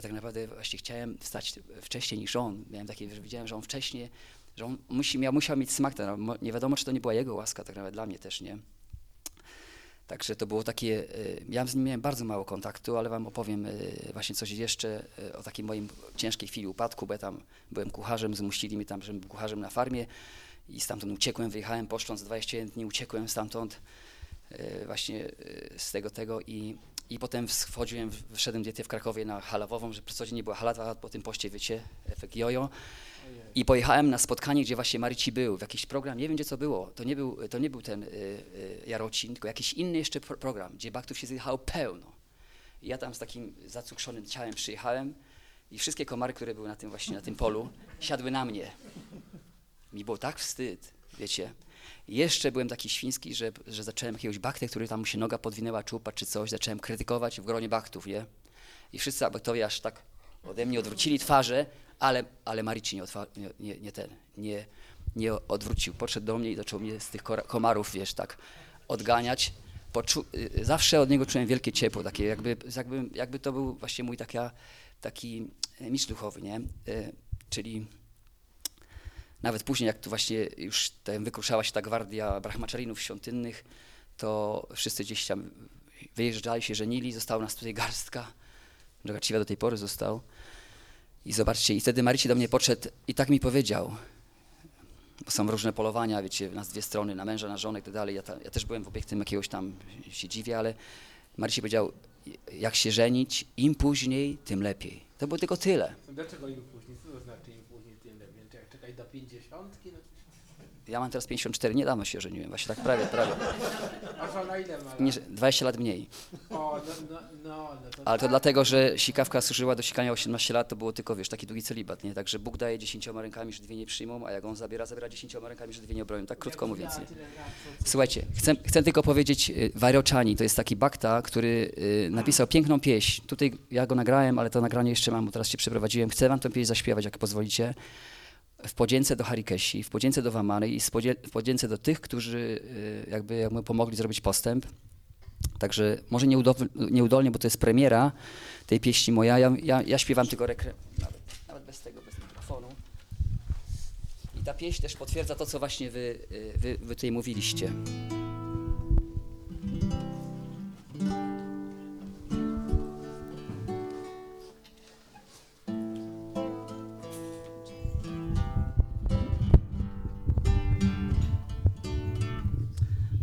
Ja tak naprawdę właśnie chciałem wstać wcześniej niż on. Miałem takie, że widziałem, że on wcześniej, że on musi, miał, musiał mieć smak. ten, Nie wiadomo, czy to nie była jego łaska, tak naprawdę dla mnie też, nie? Także to było takie, y, ja z nim miałem bardzo mało kontaktu, ale wam opowiem y, właśnie coś jeszcze y, o takiej moim ciężkiej chwili upadku, bo ja tam byłem kucharzem, zmusili mnie tam, żebym był kucharzem na farmie i stamtąd uciekłem, wyjechałem poszcząc 21 dni, uciekłem stamtąd właśnie z tego tego i, i potem wchodziłem, wszedłem dietę w Krakowie na halawową, że codziennie była halawa, po tym poście wiecie, efekt jojo. I pojechałem na spotkanie, gdzie właśnie Marici był, w jakiś program, nie wiem gdzie co było, to nie był, to nie był ten y, y, Jarocin, tylko jakiś inny jeszcze pro, program, gdzie baktów się zjechało pełno. I ja tam z takim zacukrzonym ciałem przyjechałem i wszystkie komary, które były na tym właśnie, na tym polu, siadły na mnie. Mi było tak wstyd, wiecie. Jeszcze byłem taki świński, że, że zacząłem jakiegoś baktę, który tam mu się noga podwinęła, czy upadł, czy coś, zacząłem krytykować w gronie baktów, nie? I wszyscy baktowie aż tak ode mnie odwrócili twarze, ale, ale Marici nie, nie, nie, ten, nie, nie odwrócił. Podszedł do mnie i zaczął mnie z tych komarów, wiesz, tak odganiać. Poczu- y, zawsze od niego czułem wielkie ciepło, takie jakby, jakby, jakby to był właśnie mój taka, taki mistrz duchowy, nie? Y, Czyli nawet później, jak tu właśnie już tam wykruszała się ta gwardia brahmaczarinów świątynnych, to wszyscy gdzieś tam wyjeżdżali, się żenili, została nas tutaj garstka. Drogaciwa do tej pory został. I zobaczcie, i wtedy Marici do mnie podszedł i tak mi powiedział, bo są różne polowania, wiecie, na dwie strony, na męża, na żonę i tak dalej. Ja, ta, ja też byłem obiektem jakiegoś tam, się dziwię, ale Marici powiedział, jak się żenić, im później, tym lepiej. To było tylko tyle. Dlaczego im później? Co to znaczy im później tyle? Więc jak czekać do pięćdziesiątki? No, Ja mam teraz 54, niedawno się żeniłem, właśnie tak prawie, prawie. a żona ile ma lat? Nie, 20 lat mniej. O, no, no, no, no to Ale to tak. dlatego, że sikawka służyła do sikania 18 lat, to było tylko, wiesz, taki długi celibat, nie? Także Bóg daje dziesięcioma rękami, że dwie nie przyjmą, a jak on zabiera, zabiera dziesięcioma rękami, że dwie nie obronią. Tak krótko mówiąc, nie? Słuchajcie, chcę, chcę tylko powiedzieć, y, to jest taki bakta, który y, napisał piękną pieśń. Tutaj ja go nagrałem, ale to nagranie jeszcze mam, bo teraz się przeprowadziłem. Chcę wam tę pieśń zaśpiewać, jak pozwolicie. W podzięce do Harikesi, w podzięce do Wamany i w podzięce do tych, którzy y, jakby pomogli zrobić postęp. Także może nieudol- nieudolnie, bo to jest premiera tej pieśni moja. Ja, ja, ja śpiewam tylko rekre... nawet, nawet bez tego, bez mikrofonu. I ta pieśń też potwierdza to, co właśnie wy, y, wy, wy tutaj mówiliście.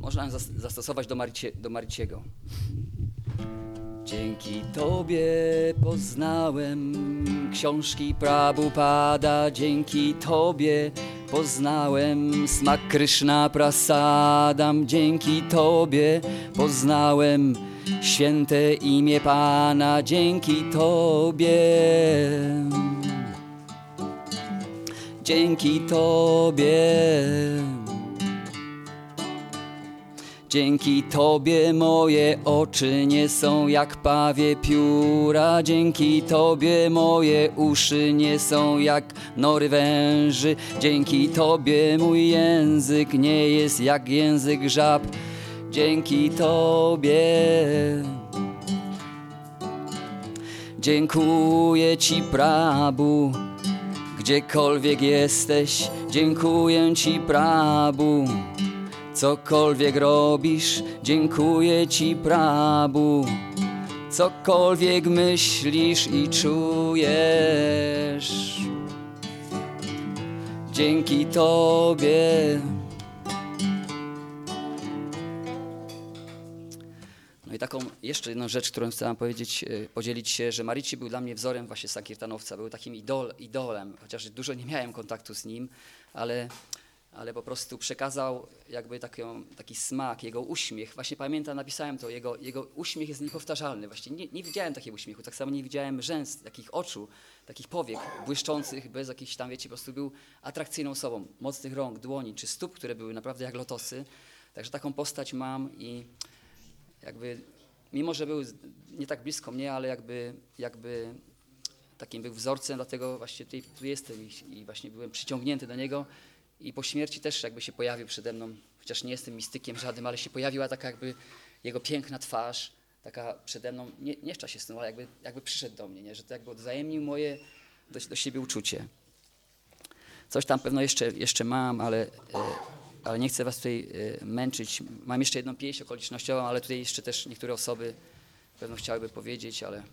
Można zastosować do, Maricie, do Mariciego. Dzięki Tobie poznałem książki Prabhupada, dzięki Tobie poznałem smak Kryszna Prasadam, dzięki Tobie poznałem święte imię Pana, dzięki Tobie. Dzięki Tobie. Dzięki Tobie moje oczy nie są jak pawie pióra, dzięki Tobie moje uszy nie są jak nory węży, dzięki Tobie mój język nie jest jak język żab, dzięki Tobie. Dziękuję Ci, Prabu, gdziekolwiek jesteś, dziękuję Ci, Prabu Cokolwiek robisz, dziękuję Ci, Prabu. Cokolwiek myślisz i czujesz, dzięki Tobie. No i taką jeszcze jedną rzecz, którą chcę wam powiedzieć, e, podzielić się, że Marici był dla mnie wzorem właśnie Sankirtanowca, był takim idol, idolem, chociaż dużo nie miałem kontaktu z nim, ale, ale po prostu przekazał jakby taki smak, jego uśmiech. Właśnie pamiętam, napisałem to, jego, jego uśmiech jest niepowtarzalny. Właśnie nie, nie widziałem takiego uśmiechu, tak samo nie widziałem rzęs, takich oczu, takich powiek błyszczących, bez jakichś tam, wiecie, po prostu był atrakcyjną osobą, mocnych rąk, dłoni czy stóp, które były naprawdę jak lotosy. Także taką postać mam i jakby, mimo że był nie tak blisko mnie, ale jakby, jakby takim był wzorcem, dlatego właśnie tutaj, tu jestem i, i właśnie byłem przyciągnięty do niego i po śmierci też jakby się pojawił przede mną, chociaż nie jestem mistykiem żadnym, ale się pojawiła taka jakby jego piękna twarz, taka przede mną, nie, nie w czasie ale jakby, jakby przyszedł do mnie, nie? że to jakby odwzajemnił moje do, do siebie uczucie. Coś tam pewno jeszcze, jeszcze mam, ale, e, ale nie chcę was tutaj e, męczyć. Mam jeszcze jedną pieśń okolicznościową, ale tutaj jeszcze też niektóre osoby pewno chciałyby powiedzieć, ale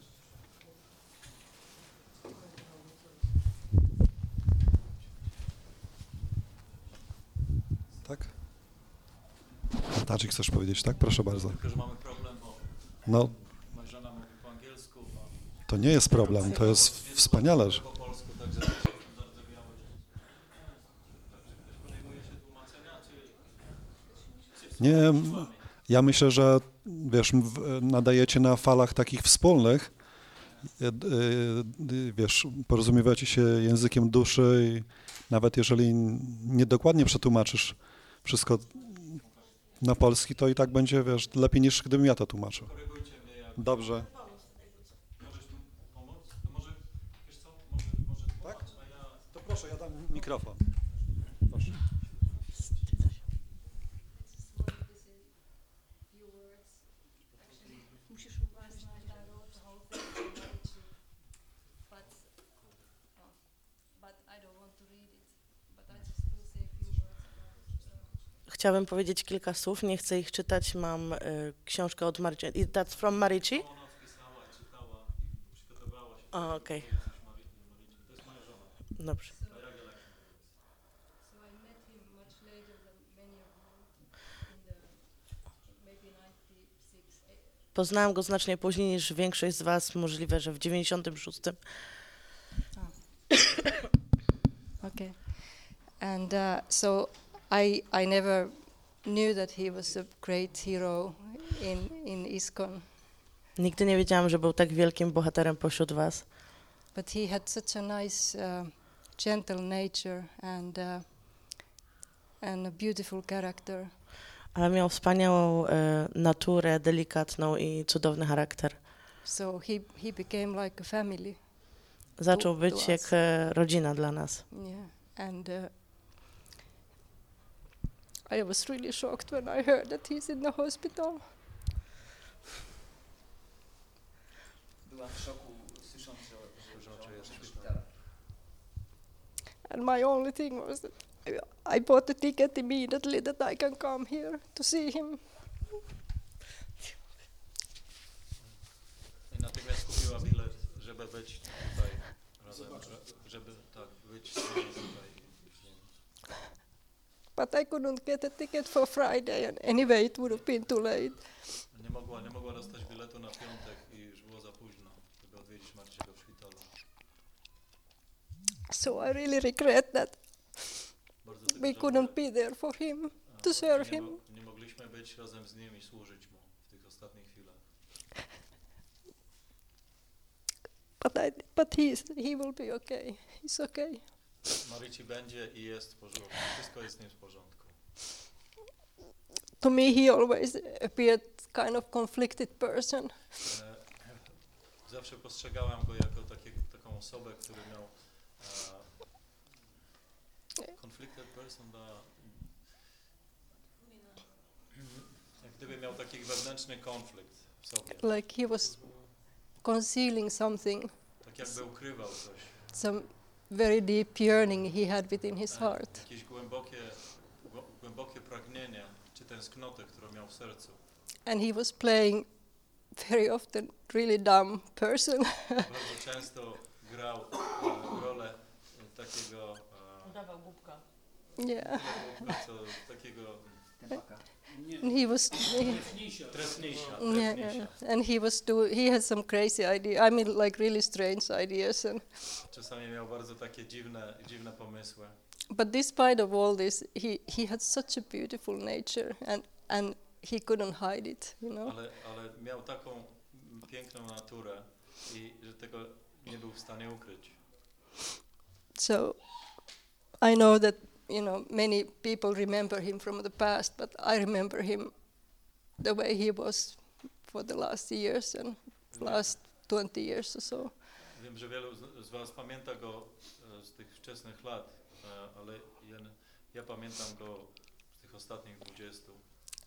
Tak? Tadzik, chcesz powiedzieć, tak? Proszę bardzo. Tylko, że mamy problem, bo No, moja żona mówi po angielsku, a to nie jest problem, to jest wspaniale. że-. Nie, ja myślę, że wiesz, nadajecie na falach takich wspólnych, e, e, wiesz, porozumiewacie się językiem duszy i nawet jeżeli niedokładnie przetłumaczysz wszystko na polski, to i tak będzie, wiesz, lepiej niż gdybym ja to tłumaczył. Dobrze. Możesz tu pomóc? To może, wiesz co, może, może Tak? tłumacz, a ja... To proszę, ja dam mikrofon. Chciałabym powiedzieć kilka słów, nie chcę ich czytać, mam y, książkę od Marici. I That's from Marici? Ona wpisała, czytała i przygotowała się. A, okej. To jest moja żona. Dobrze. Gelek. Poznałam go znacznie później niż większość z Was, możliwe, że w 96. Okay. And uh, so I, I never knew that he was a great hero in, in ISKCON, Nigdy nie wiedziałam, że był tak wielkim bohaterem pośród Was, but he had such a nice, uh, gentle nature and, uh, and a beautiful character. ale miał wspaniałą e, naturę, delikatną i cudowny charakter. So he, he became like a family. Zaczął to być us. jak e, rodzina dla nas. Yeah. And uh, I was really shocked when I heard that he's in the hospital. byłam w szoku słysząc, że, że, że, że jest w szpitalu. And my only thing was that I- I bought a ticket immediately that I can come here to see him. I natychmiast kupiła bilet, żeby być tutaj razem, żeby tak być z nami tutaj. But I couldn't get a ticket for Friday, and anyway, it would have been too late. Nie mogła, nie mogła dostać biletu na piątek i już było za późno, żeby odwiedzić Marciego w szpitalu. So I really regret that we couldn't be there for him to serve him. nie mogliśmy być razem z nim i służyć mu w tych ostatnich chwilach. But I, but he's, he will be okay. He's okay. Maryci będzie i jest w porządku. Wszystko jest z nim w porządku. To me, he always appeared kind of conflicted person. E, Zawsze postrzegałam go jako takie, taką osobę, który miał e, conflicted person, da, jak gdyby miał taki wewnętrzny konflikt w sobie. Like he was concealing something, Tak jakby ukrywał coś. some very deep yearning he had within his heart. Głębokie, głębokie tęsknotę, którą miał w sercu. And he was playing very often really dumb person. Grał rolę takiego Udawał głupka. yeah. takiego And he was trefnisia. yeah, and he was do he had some crazy idea. I mean like really strange ideas and Czasami miał bardzo takie dziwne, dziwne pomysły. but despite of all this he he had such a beautiful nature and and he couldn't hide it, you know. Ale, ale miał taką piękną naturę i że tego nie był w stanie ukryć. So I know that you know many people remember him from the past, but I remember him the way he was for the last years and last 20 years or so. Wiem, że wielu z, Was pamięta go z tych wczesnych lat, ale ja, ja pamiętam go z tych ostatnich 20.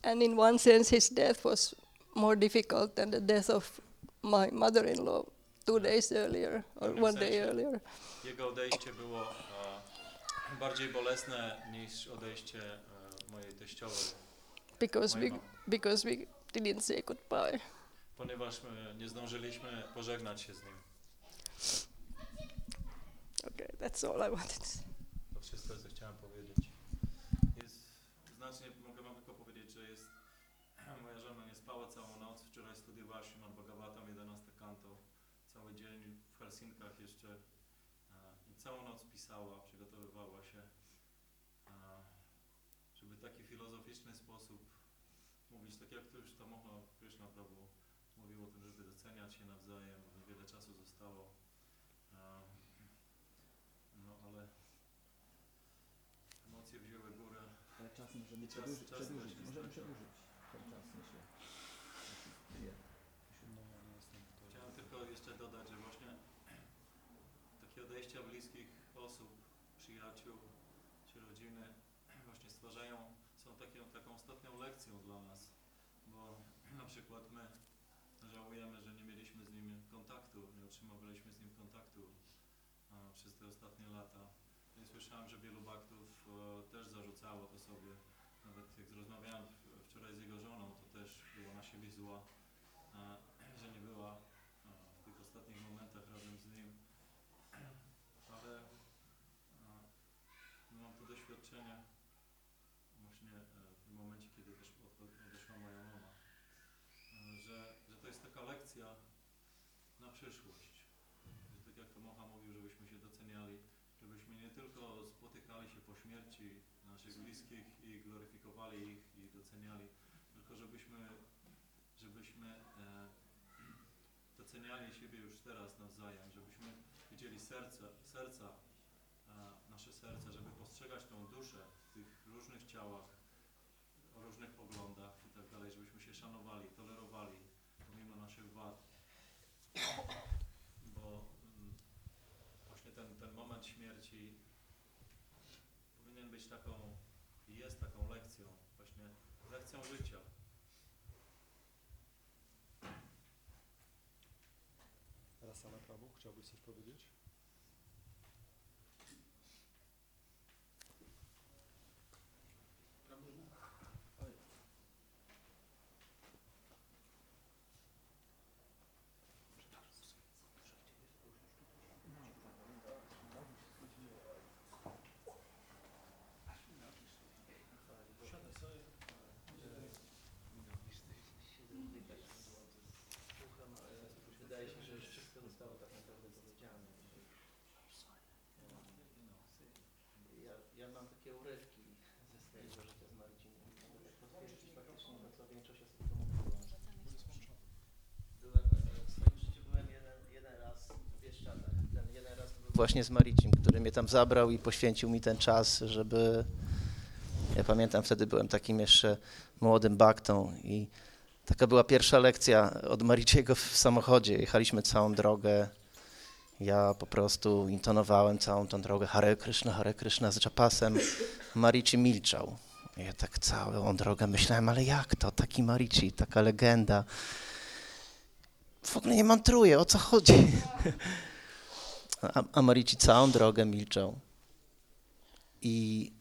And in one sense, his death was more difficult than the death of my mother-in-law two days earlier or one day earlier. Jego odejście było bardziej bolesne niż odejście e, mojej teściowej, Because we, because we didn't say goodbye. ponieważ my nie zdążyliśmy pożegnać się z nim. Okay, that's all I wanted. To wszystko, co chciałem powiedzieć. Jest znacznie, mogę wam tylko powiedzieć, że jest moja żona nie spała całą noc. Wczoraj studiowała Szymon Bhagavatam, 11 kanto. Cały dzień w Helsinkach jeszcze e, i całą noc pisała, przygotowywała się, e, żeby w taki filozoficzny sposób mówić, tak jak to już Tamoha Krishna Prabhu mówił o tym, żeby doceniać się nawzajem, niewiele czasu zostało. No ale emocje wzięły górę. Ale czas możemy Czas- przedłużyć, czas przedłużyć. Możemy przedłużyć ten czas, myślę. Chciałem tylko jeszcze dodać, że właśnie takie odejścia bliskich osób, przyjaciół czy rodziny właśnie stwarzają, są takie, taką ostatnią lekcją dla nas, przykład my żałujemy, że nie mieliśmy z nim kontaktu, nie utrzymywaliśmy z nim kontaktu przez te ostatnie lata. I słyszałem, że wielu baktów e, też zarzucało to sobie. Nawet jak rozmawiałem w- wczoraj z jego żoną, to też była na siebie zła, e, że nie była e, w tych ostatnich momentach razem z nim. Ale e, mam to doświadczenie właśnie e, w tym momencie, kiedy też od- odeszła moja mama, e, że, że to jest taka lekcja na przyszłość. Że tak jak to Mocha mówił, żebyśmy się doceniali, żebyśmy nie spotykali się po śmierci naszych bliskich i gloryfikowali ich i doceniali, tylko żebyśmy, żebyśmy e, doceniali siebie już teraz nawzajem, żebyśmy widzieli serce, serca, e, nasze serca, żeby postrzegać tą duszę w tych różnych ciałach, o różnych poglądach i tak dalej, żebyśmy się szanowali, tolerowali pomimo naszych wad. Bo mm, właśnie ten, ten moment śmierci powinien być taką, jest taką lekcją, właśnie lekcją życia. Rasala Prabhu, chciałbyś coś powiedzieć? Wydaje się, że już wszystko zostało tak naprawdę powiedziane. Ja, ja mam takie urywki ze swojego życia z Marcinem. Mogę potwierdzić faktycznie to, co większość osób tu mówiła. Byłem, e, w swoim życiu byłem jeden, jeden raz w Bieszczadach. Ten jeden raz to był właśnie z Maricim, który mnie tam zabrał i poświęcił mi ten czas, żeby... Ja pamiętam, wtedy byłem takim jeszcze młodym baktą i taka była pierwsza lekcja od Mariciego w samochodzie. Jechaliśmy całą drogę. Ja po prostu intonowałem całą tą drogę Hare Krishna, Hare Krishna z czapasem. Marici milczał. Ja tak całą drogę myślałem, ale jak to? Taki Marici, taka legenda. W ogóle nie mantruje, o co chodzi? A, a Marici całą drogę milczał. I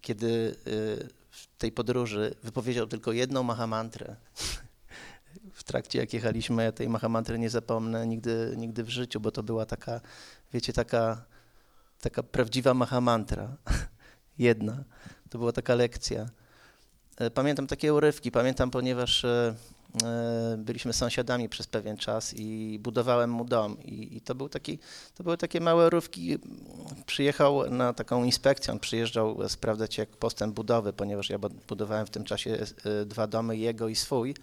kiedy y, w tej podróży wypowiedział tylko jedną mahamantrę. W trakcie jak jechaliśmy, ja tej mahamantry nie zapomnę nigdy, nigdy w życiu, bo to była taka, wiecie, taka, taka prawdziwa mahamantra. Jedna. To była taka lekcja. E, Pamiętam takie urywki, pamiętam, ponieważ e, byliśmy sąsiadami przez pewien czas i budowałem mu dom. I, i to, był taki, to były takie małe urywki. Przyjechał na taką inspekcję, on przyjeżdżał sprawdzać jak postęp budowy, ponieważ ja bu- budowałem w tym czasie e, dwa domy, jego i swój.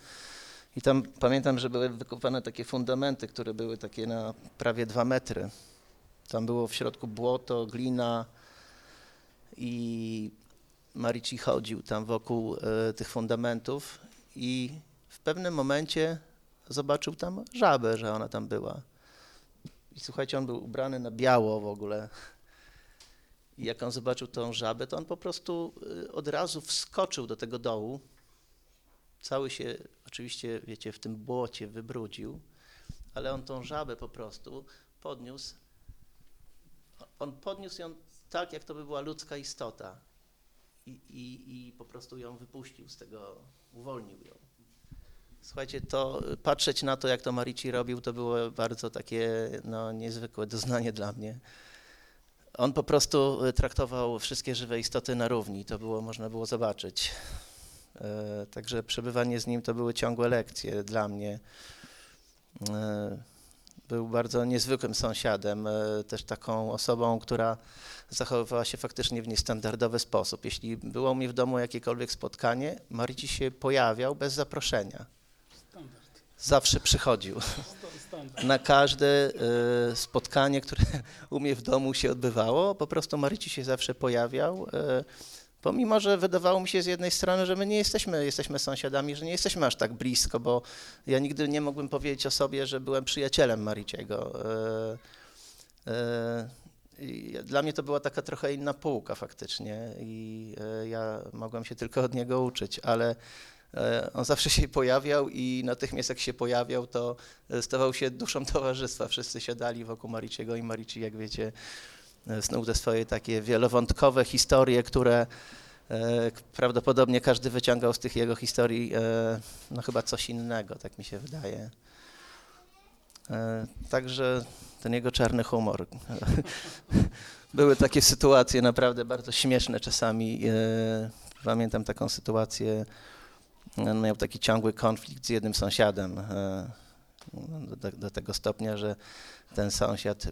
I tam pamiętam, że były wykopane takie fundamenty, które były takie na prawie dwa metry. Tam było w środku błoto, glina i Marici chodził tam wokół e, tych fundamentów i pewnym momencie zobaczył tam żabę, że ona tam była. I słuchajcie, on był ubrany na biało w ogóle. I jak on zobaczył tą żabę, to on po prostu e, od razu wskoczył do tego dołu. Cały się oczywiście, wiecie, w tym błocie wybrudził, ale on tą żabę po prostu podniósł. On podniósł ją tak, jak to by była ludzka istota i, i, i po prostu ją wypuścił z tego, uwolnił ją. Słuchajcie, to y, patrzeć na to, jak to Marici robił, to było bardzo takie no, niezwykłe doznanie dla mnie. On po prostu y, traktował wszystkie żywe istoty na równi, to było, można było zobaczyć. E, Także przebywanie z nim to były ciągłe lekcje dla mnie. E, Był bardzo niezwykłym sąsiadem, e, też taką osobą, która zachowywała się faktycznie w niestandardowy sposób. Jeśli było mnie w domu jakiekolwiek spotkanie, Marici się pojawiał bez zaproszenia. Zawsze przychodził. Na każde e, spotkanie, które u mnie w domu się odbywało, po prostu Marici się zawsze pojawiał. e, Pomimo, że wydawało mi się z jednej strony, że my nie jesteśmy, jesteśmy sąsiadami, że nie jesteśmy aż tak blisko, bo ja nigdy nie mógłbym powiedzieć o sobie, że byłem przyjacielem Mariciego. E, Dla mnie to była taka trochę inna półka faktycznie i ja mogłem się tylko od niego uczyć, ale on zawsze się pojawiał i natychmiast jak się pojawiał, to e, stawał się duszą towarzystwa. Wszyscy siadali wokół Mariciego i Marici, jak wiecie, e, snuł te swoje takie wielowątkowe historie, które e, prawdopodobnie każdy wyciągał z tych jego historii e, no chyba coś innego, tak mi się wydaje. E, Także ten jego czarny humor. Były takie sytuacje naprawdę bardzo śmieszne czasami. E, Pamiętam taką sytuację, miał taki ciągły konflikt z jednym sąsiadem e, do, do, tego stopnia, że ten sąsiad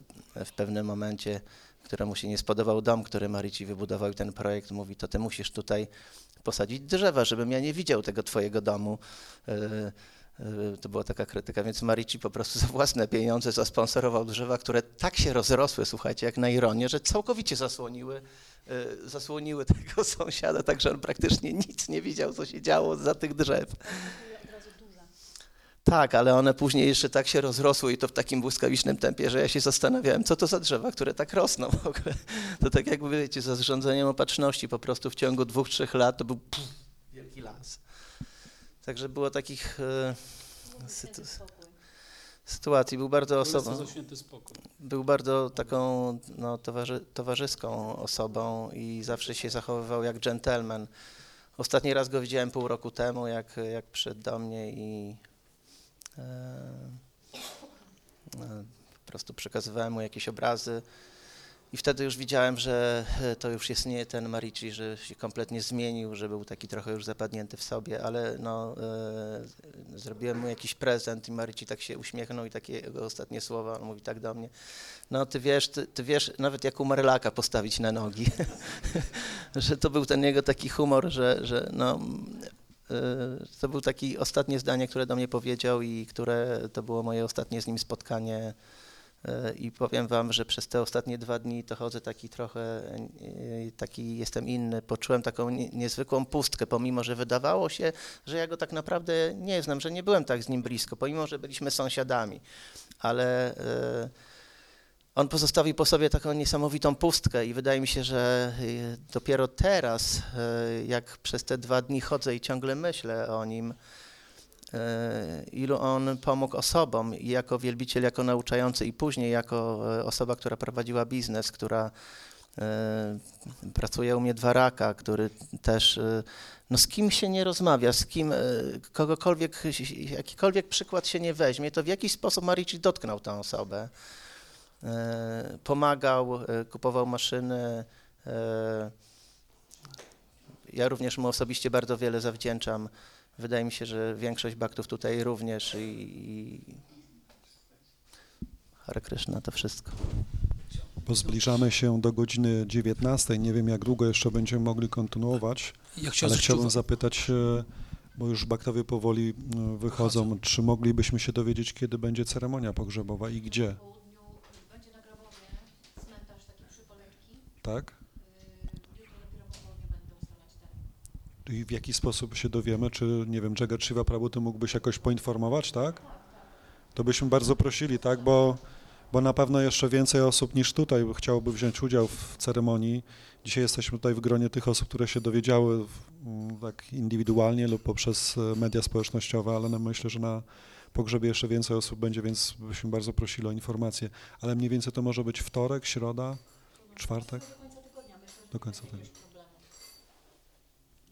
w pewnym momencie, któremu się nie spodobał dom, który Marici wybudował i ten projekt, mówi, to ty musisz tutaj posadzić drzewa, żebym ja nie widział tego twojego domu. E, To była taka krytyka, więc Marici po prostu za własne pieniądze zasponsorował drzewa, które tak się rozrosły, słuchajcie, jak na ironię, że całkowicie zasłoniły, e, zasłoniły tego sąsiada, tak że on praktycznie nic nie widział, co się działo za tych drzew. Tak, ale one później jeszcze tak się rozrosły i to w takim błyskawicznym tempie, że ja się zastanawiałem, co to za drzewa, które tak rosną w ogóle. To tak jakby, wiecie, za zrządzeniem opatrzności po prostu w ciągu dwóch, trzech lat to był pff. Także było takich e, sytu, sytuacji. Był bardzo osobą. Był bardzo taką no, towarzy, towarzyską osobą i zawsze się zachowywał jak dżentelmen. Ostatni raz go widziałem pół roku temu, jak, jak przyszedł do mnie i e, e, po prostu przekazywałem mu jakieś obrazy. I wtedy już widziałem, że e, to już jest nie ten Marici, że się kompletnie zmienił, że był taki trochę już zapadnięty w sobie, ale no, e, zrobiłem mu jakiś prezent i Marici tak się uśmiechnął i takie jego ostatnie słowa, on mówi tak do mnie, no ty wiesz, ty, ty wiesz nawet jak umarlaka postawić na nogi, że to był ten jego taki humor, że, że no, e, to był taki ostatnie zdanie, które do mnie powiedział i które to było moje ostatnie z nim spotkanie I powiem wam, że przez te ostatnie dwa dni to chodzę taki trochę, e, taki jestem inny. Poczułem taką nie- niezwykłą pustkę, pomimo że wydawało się, że ja go tak naprawdę nie znam, że nie byłem tak z nim blisko, pomimo że byliśmy sąsiadami. Ale e, on pozostawił po sobie taką niesamowitą pustkę i wydaje mi się, że e, dopiero teraz, jak przez te dwa dni chodzę i ciągle myślę o nim, ilu on pomógł osobom jako wielbiciel, jako nauczający i później jako e, osoba, która prowadziła biznes, która E, Pracuje u mnie Dwaraka, który też, e, no z kim się nie rozmawia, z kim, e, kogokolwiek, jakikolwiek przykład się nie weźmie, to w jakiś sposób Marici dotknął tę osobę. E, Pomagał, e, kupował maszyny. e, Ja również mu osobiście bardzo wiele zawdzięczam. Wydaje mi się, że większość baktów tutaj również i, i Hare Krishna to wszystko. Bo zbliżamy się do godziny 19. Nie wiem, jak długo jeszcze będziemy mogli kontynuować, Ja ale chciałbym zapytać, e, bo już baktowie powoli e, wychodzą, czy moglibyśmy się dowiedzieć, kiedy będzie ceremonia pogrzebowa i gdzie? Będzie na cmentarz taki przy Poletki. Tak? Jutro dopiero po południu będą ustalać termin. I w jaki sposób się dowiemy, czy, nie wiem, Jagat Shiva Prabhu, mógłbyś jakoś poinformować, tak? To byśmy bardzo prosili, tak, bo, bo na pewno jeszcze więcej osób niż tutaj chciałoby wziąć udział w ceremonii. Dzisiaj jesteśmy tutaj w gronie tych osób, które się dowiedziały w- m, tak indywidualnie lub poprzez e, media społecznościowe, ale no myślę, że na pogrzebie jeszcze więcej osób będzie, więc byśmy bardzo prosili o informacje. Ale mniej więcej to może być wtorek, środa, czwartek? Do końca tygodnia myślę, że Do końca nie będzie tygodnia. jakiegoś problemu.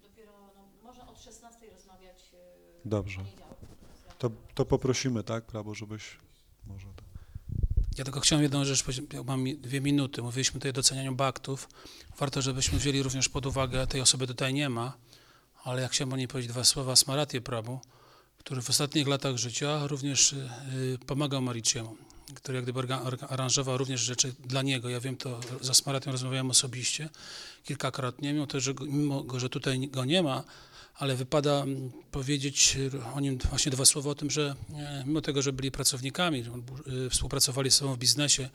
Dopiero no, można od 16 rozmawiać. yy, Dobrze. To, to poprosimy, tak, Prawo, żebyś może... tak. Ja tylko chciałem jedną rzecz powiedzieć, mam dwie minuty. Mówiliśmy tutaj o docenianiu baktów. Warto, żebyśmy wzięli również pod uwagę, tej osoby tutaj nie ma, ale jak chciałem o niej powiedzieć dwa słowa, Smaratie Prabhu, który w ostatnich latach życia również y, pomagał Mariciemu, który jak gdyby aranżował również rzeczy dla niego. Ja wiem to, za Smaratią rozmawiałem osobiście kilkakrotnie, mimo, to, że, mimo że tutaj go nie ma, ale wypada mm, powiedzieć o nim właśnie dwa słowa o tym, że e, mimo tego, że byli pracownikami, e, współpracowali z sobą w biznesie,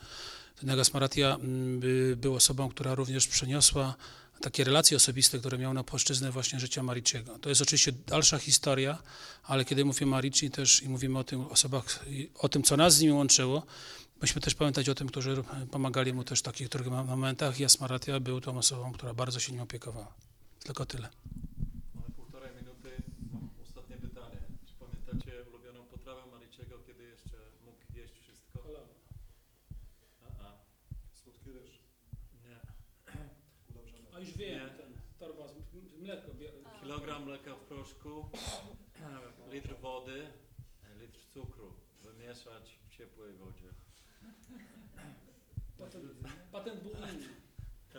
Nagas Maratia mm, by- był osobą, która również przeniosła takie relacje osobiste, które miał na płaszczyznę właśnie życia Mariciego. To jest oczywiście dalsza historia, ale kiedy mówimy o Marici też i mówimy o tym osobach, o tym, co nas z nimi łączyło, musimy też pamiętać o tym, którzy pomagali mu też w takich których momentach. Jasmaratia był tą osobą, która bardzo się nim opiekowała. Tylko tyle. Mamy półtorej minuty. Mam ostatnie pytanie. Czy pamiętacie ulubioną potrawę Mariciego, kiedy jeszcze mógł jeść wszystko? A, a. Słodki ryż. Nie. A już wiem, Nie. ten torba z mleko. Kilogram mleka w proszku, litr wody, litr cukru. Wymieszać w ciepłej wodzie. Patent, patent był inny.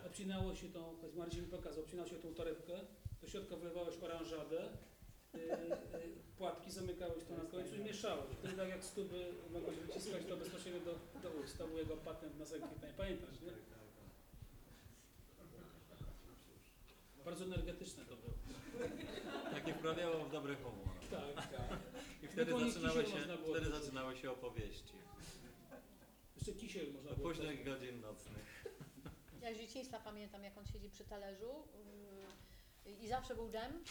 Obcinało się tą, Marcin mi pokazał, obcinało się tą torebkę, do środka wlewałeś oranżadę, y, y, płatki, zamykałeś to na końcu i mieszałeś. Wtedy tak jak z tuby mogłeś wyciskać to bezpośrednio do, do ust. To był jego patent na zakwitanie. Pamiętasz, nie? Bardzo energetyczne to było. Takie wprawiało w dobry humor. Tak, tak. I wtedy zaczynały kisiel się, można było wtedy też- zaczynały się opowieści. Jeszcze kisiel można Do było. późnych godzin nocnych. Ja z dzieciństwa pamiętam, jak on siedzi przy talerzu yy, i zawsze był dżem,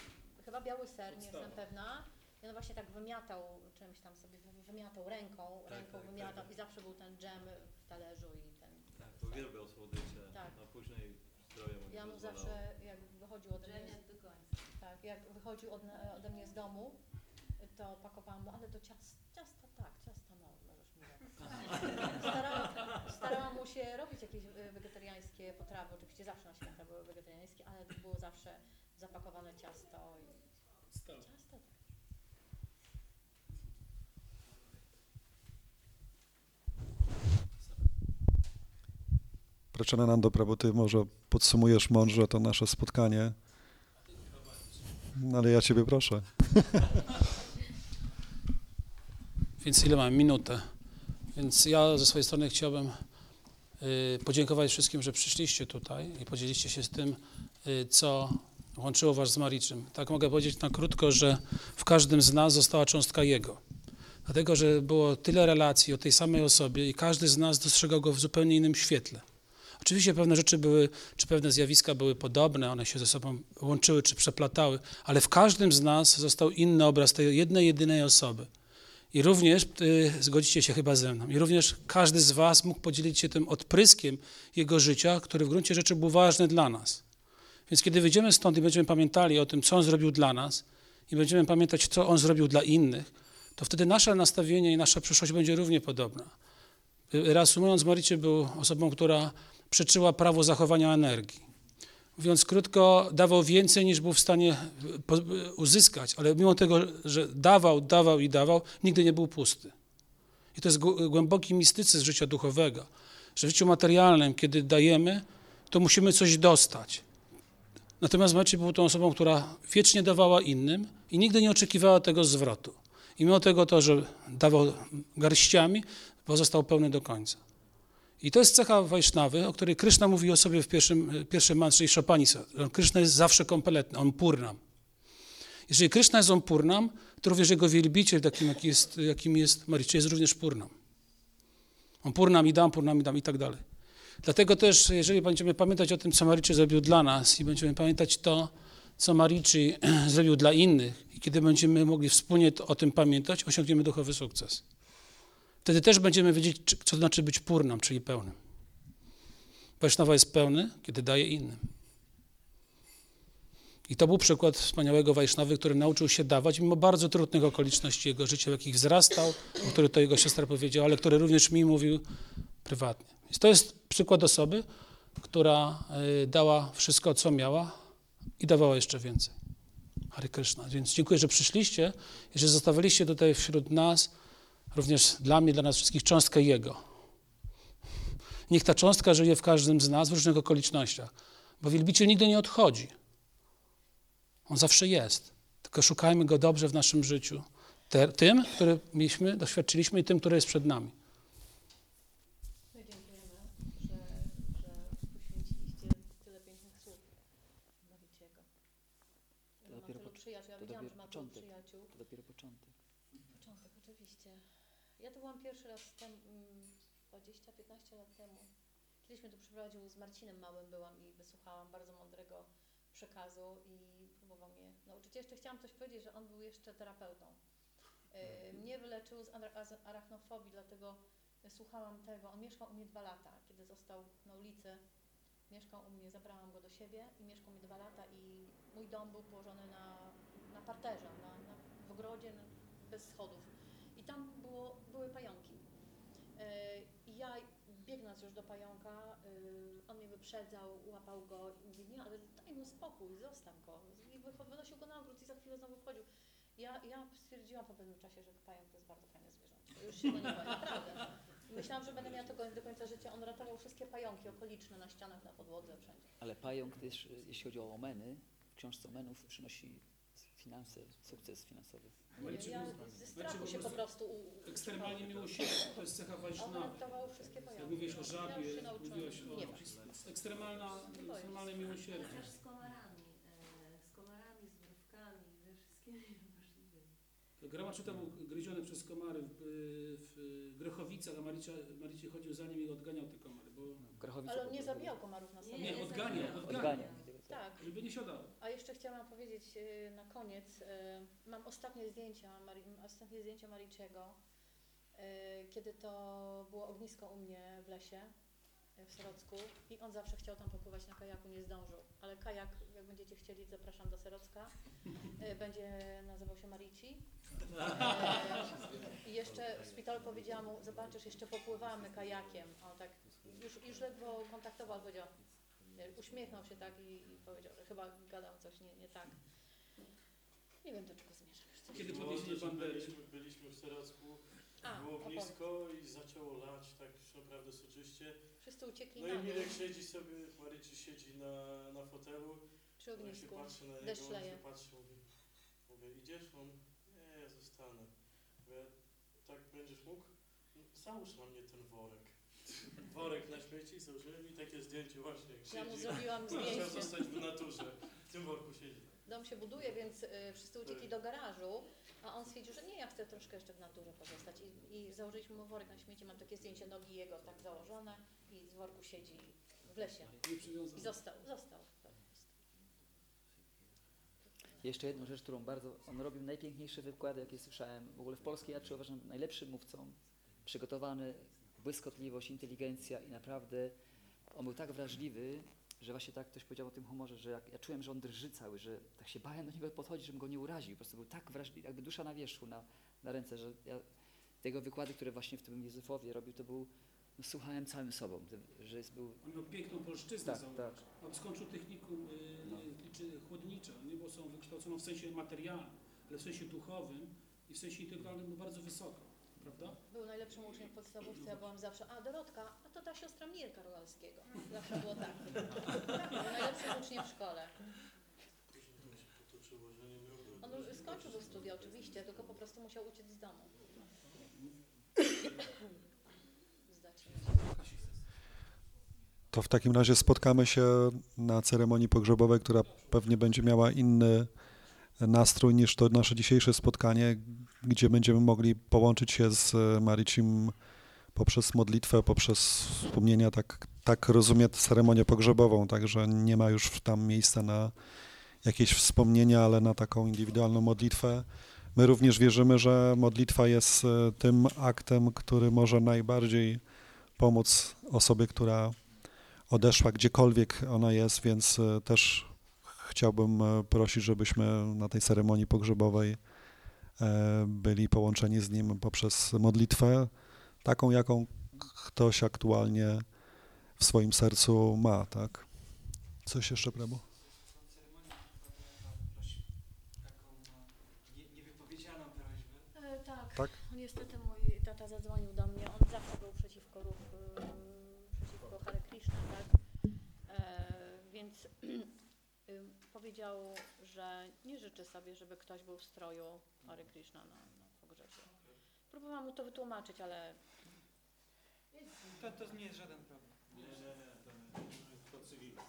chyba biały ser, nie jestem pewna. I on właśnie tak wymiatał czymś tam sobie, wy- wymiatał ręką, Tak, ręką tak, wymiatał tak. i zawsze był ten dżem w talerzu i ten... Tak, uwielbiał słodycze. Tak. No później zdrowie mu nie Ja mu pozwalało. zawsze, jak wychodził ode mnie, tak, jak wychodził od, ode mnie z domu, to pakowałam mu, ale do ciasta, ciasta tak, ciasta no, możesz mi dać. Starałam, starałam mu się robić jakieś y, wegetariańskie potrawy, oczywiście zawsze na święta były wegetariańskie, ale to było zawsze zapakowane ciasto i ciasto. tak. Praczenanando Prabhu, ty może podsumujesz mądrze to nasze spotkanie. No ale ja ciebie proszę. Więc ile mam? Minutę. Więc ja ze swojej strony chciałbym y, podziękować wszystkim, że przyszliście tutaj i podzieliście się z tym, y, co łączyło was z Mariczym. Tak mogę powiedzieć na krótko, że w każdym z nas została cząstka Jego. Dlatego, że było tyle relacji o tej samej osobie i każdy z nas dostrzegał go w zupełnie innym świetle. Oczywiście pewne rzeczy były, czy pewne zjawiska były podobne, one się ze sobą łączyły czy przeplatały, ale w każdym z nas został inny obraz tej jednej, jedynej osoby. I również, y, zgodzicie się chyba ze mną, i również każdy z Was mógł podzielić się tym odpryskiem jego życia, który w gruncie rzeczy był ważny dla nas. Więc kiedy wyjdziemy stąd i będziemy pamiętali o tym, co On zrobił dla nas, i będziemy pamiętać, co On zrobił dla innych, to wtedy nasze nastawienie i nasza przyszłość będzie równie podobna. Y, Reasumując, Maricie był osobą, która przeczyła prawo zachowania energii. Mówiąc krótko, dawał więcej niż był w stanie po- uzyskać, ale mimo tego, że dawał, dawał i dawał, nigdy nie był pusty. I to jest głę- głęboki mistycyzm życia duchowego, że w życiu materialnym, kiedy dajemy, to musimy coś dostać. Natomiast Maciej był tą osobą, która wiecznie dawała innym i nigdy nie oczekiwała tego zwrotu. I mimo tego to, że dawał garściami, pozostał pełny do końca. I to jest cecha Wajsznawy, o której Kryszna mówi o sobie w pierwszym, pierwszym mantrze Ishopanisa. że Kryszna jest zawsze kompletny, on purnam. Jeżeli Kryszna jest on purnam, to również jego wielbiciel, takim jest, jakim jest Mariczy, jest również purnam. On purnam i dam, purnam i dam i tak dalej. Dlatego też, jeżeli będziemy pamiętać o tym, co Mariczy zrobił dla nas i będziemy pamiętać to, co Mariczy zrobił dla innych i kiedy będziemy mogli wspólnie o tym pamiętać, osiągniemy duchowy sukces. Wtedy też będziemy wiedzieć, co to znaczy być purnam, czyli pełnym. Wajsznawa jest pełny, kiedy daje innym. I to był przykład wspaniałego Wajsznawy, który nauczył się dawać, mimo bardzo trudnych okoliczności jego życia, w jakich wzrastał, o których to jego siostra powiedziała, ale który również mi mówił prywatnie. Więc to jest przykład osoby, która y, dała wszystko, co miała i dawała jeszcze więcej. Hare Krishna. Więc dziękuję, że przyszliście i że zostawiliście tutaj wśród nas, również dla mnie, dla nas wszystkich, cząstkę Jego. Niech ta cząstka żyje w każdym z nas w różnych okolicznościach, bo wielbiciel nigdy nie odchodzi. On zawsze jest. Tylko szukajmy Go dobrze w naszym życiu. Te, tym, który mieliśmy, doświadczyliśmy i tym, który jest przed nami. Przyjaciół. Ja to wiedziałam, dopiero że ma tylu początek. przyjaciół. To dopiero początek. Początek, oczywiście. Ja tu byłam pierwszy raz tem, mm, 20-15 lat temu. Kiedyś mnie tu przyprowadził z Marcinem Małym byłam i wysłuchałam bardzo mądrego przekazu i próbował mnie nauczyć. Jeszcze chciałam coś powiedzieć, że on był jeszcze terapeutą. Y, Mnie wyleczył z arachnofobii, dlatego słuchałam tego. On mieszkał u mnie dwa lata, kiedy został na ulicy. Mieszkał u mnie, zabrałam go do siebie i mieszkał u mnie dwa lata i mój dom był położony na, na parterze, na, na, w ogrodzie, bez schodów. I tam było, były pająki. E, ja biegnąc już do pająka, y, on mnie wyprzedzał, łapał go i mówi, nie, ale daj mu spokój, zostaw go. I wynosił go na ogród i za chwilę znowu wchodził. Ja, ja stwierdziłam po pewnym czasie, że pająk to jest bardzo fajne zwierzę. Już się go nie boję, naprawdę. Myślałam, że będę miała tego do końca życia. On ratował wszystkie pająki okoliczne na ścianach, na podłodze, wszędzie. Ale pająk też, y, jeśli chodzi o omeny, w książce omenów przynosi finanse, sukces finansowy. Nie wiem, ja ze strachu się po prostu u- Ekstremalnie miłosierdzie, to jest cecha On Wajsznawy. ratował wszystkie. Jak mówiłeś o żabie, mówiłeś o... Nie wiem. Ekstremalna, ekstremalne miłosierdzie. Też z komarami, e, z komarami, z mrówkami, ze wszystkimi możliwymi. Grama czyta był gryziony przez komary w, w Grochowicach, a Maricia, Maricie chodził za nim i odganiał te komary, bo... Ale on nie zabijał komarów na sobie. Nie, odganiał, odganiał. Odganiał. Tak. Żeby nie siadały. A jeszcze chciałam powiedzieć e, na koniec, e, mam ostatnie zdjęcia, ostatnie zdjęcia Mariczego, e, kiedy to było ognisko u mnie w lesie, w Serocku i on zawsze chciał tam popływać na kajaku, nie zdążył. Ale kajak, jak będziecie chcieli, zapraszam do Serocka, będzie nazywał się Marici. I jeszcze w szpitalu powiedziałam mu, zobaczysz, jeszcze popływamy kajakiem. A on tak już, już ledwo kontaktował, powiedział, uśmiechnął się tak i, i powiedział, że chyba gadał coś nie, nie tak. Nie wiem, do czego zmierzam. Już Kiedy podnieśli że bandery? byliśmy, byliśmy w Serocku, A, było blisko i zaczęło lać tak już naprawdę soczyście. Wszyscy uciekli No na i dół. Mirek siedzi sobie, Maryczy siedzi na, na fotelu. Przy Ja się ognisku. patrzę na niego, Deszcz on leje. się patrzy, mówi, mówię, idziesz? On, nie, ja zostanę. Mówię, tak będziesz mógł? No, Załóż na mnie ten worek. Worek na śmieci założyłem i takie zdjęcie właśnie, jak Ja mu siedzi. zrobiłam Chciał zdjęcie. zostać w naturze. W tym worku siedzi. Dom się buduje, więc y, wszyscy uciekli do garażu, a on stwierdził, że nie, ja chcę troszkę jeszcze w naturze pozostać. I, I założyliśmy mu worek na śmieci, mam takie zdjęcie nogi jego tak założone i z worku siedzi w lesie. I został, został. po prostu. Jeszcze jedną rzecz, którą bardzo, on robił najpiękniejsze wykłady, jakie słyszałem. W ogóle w Polskiej ja uważam najlepszym mówcą, przygotowany, błyskotliwość, inteligencja i naprawdę on był tak wrażliwy, że właśnie tak ktoś powiedział o tym humorze, że jak, ja czułem, że on drży cały, że tak się bałem do niego podchodzić, żebym go nie uraził. Po prostu był tak wrażliwy, jakby dusza na wierzchu, na, na ręce, że ja, te jego wykłady, które właśnie w tym Józefowie robił, to był no, słuchałem całym sobą, że- jest był... On miał piękną polszczyznę, Tak, zauważ. On skończył technikum y, czy chłodnicze, nie bo są wykształconą w sensie materialnym, ale w sensie duchowym i w sensie intelektualnym był bardzo wysoko, prawda? Był najlepszym uczniem w podstawówce, ja byłam zawsze, a Dorotka, a to ta siostra Mirka Rogalskiego. Zawsze było tak. Tak, był najlepszym uczniem w szkole. On już skończył już studia oczywiście, tylko po prostu musiał uciec z domu. Zdać To w takim razie spotkamy się na ceremonii pogrzebowej, która pewnie będzie miała inny nastrój niż to nasze dzisiejsze spotkanie, gdzie będziemy mogli połączyć się z e, Maricim poprzez modlitwę, poprzez wspomnienia, tak, tak rozumiem ceremonię pogrzebową, także nie ma już tam miejsca na jakieś wspomnienia, ale na taką indywidualną modlitwę. My również wierzymy, że modlitwa jest e, tym aktem, który może najbardziej pomóc osobie, która odeszła gdziekolwiek ona jest, więc e, też chciałbym prosić, żebyśmy na tej ceremonii pogrzebowej byli połączeni z nim poprzez modlitwę, taką jaką ktoś aktualnie w swoim sercu ma, tak? Coś jeszcze, Prebo? E, tak. Tak? Niestety mój tata zadzwonił do mnie. On zawsze był przeciwko ruchu, przeciwko Hare Krishna, tak? E, więc y, powiedział, że nie życzy sobie, żeby ktoś był w stroju Hare Krishna na, na pogrzebie. Próbowałam mu to wytłumaczyć, ale To, to nie jest żaden problem. Nie, nie, nie, to nie. To cywilne.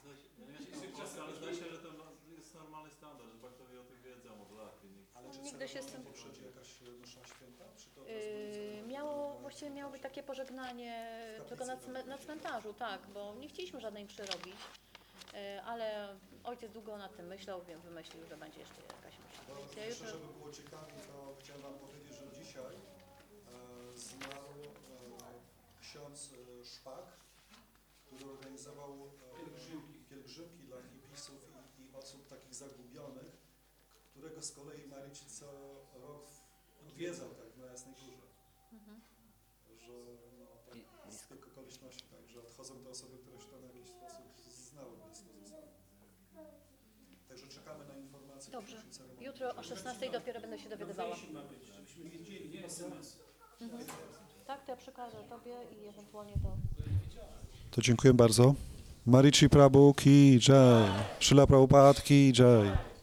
Ale zdaje się, że to jest normalny standard, że bakterie o tym wiedzą od lat. i nikt- Ale czy Nigdy się z tym- poprzedzi jakaś msza święta? Czy to Yy, miało, właściwie miało być takie pożegnanie tylko na, cme, na cmentarzu, tak, bo nie chcieliśmy żadnej mszy robić, yy, ale ojciec długo nad tym myślał, więc wymyślił, że będzie jeszcze jakaś ja jeszcze, żeby było ciekawie, to chciałem Wam powiedzieć, że dzisiaj e, zmarł e, ksiądz e, Szpak, który organizował e, pielgrzymki. pielgrzymki dla hipisów i, i osób takich zagubionych, którego z kolei Maryci co rok odwiedzał tak na Jasnej Górze. Mhm. Że no, tak, z tych okoliczności, tak, że odchodzą te osoby, które się tam w jakiś sposób znały blisko ze sobą. Także czekamy na informacje. Dobrze. czasie ceremonii. jutro o 16 dopiero będę się dowiadywała. Ma być, żebyśmy wiedzieli, nie SMS. Mhm. Tak, to ja przekażę Tobie i ewentualnie to... To dziękuję bardzo. Marici Prabhu ki jai. Srila Prabhupada ki jai.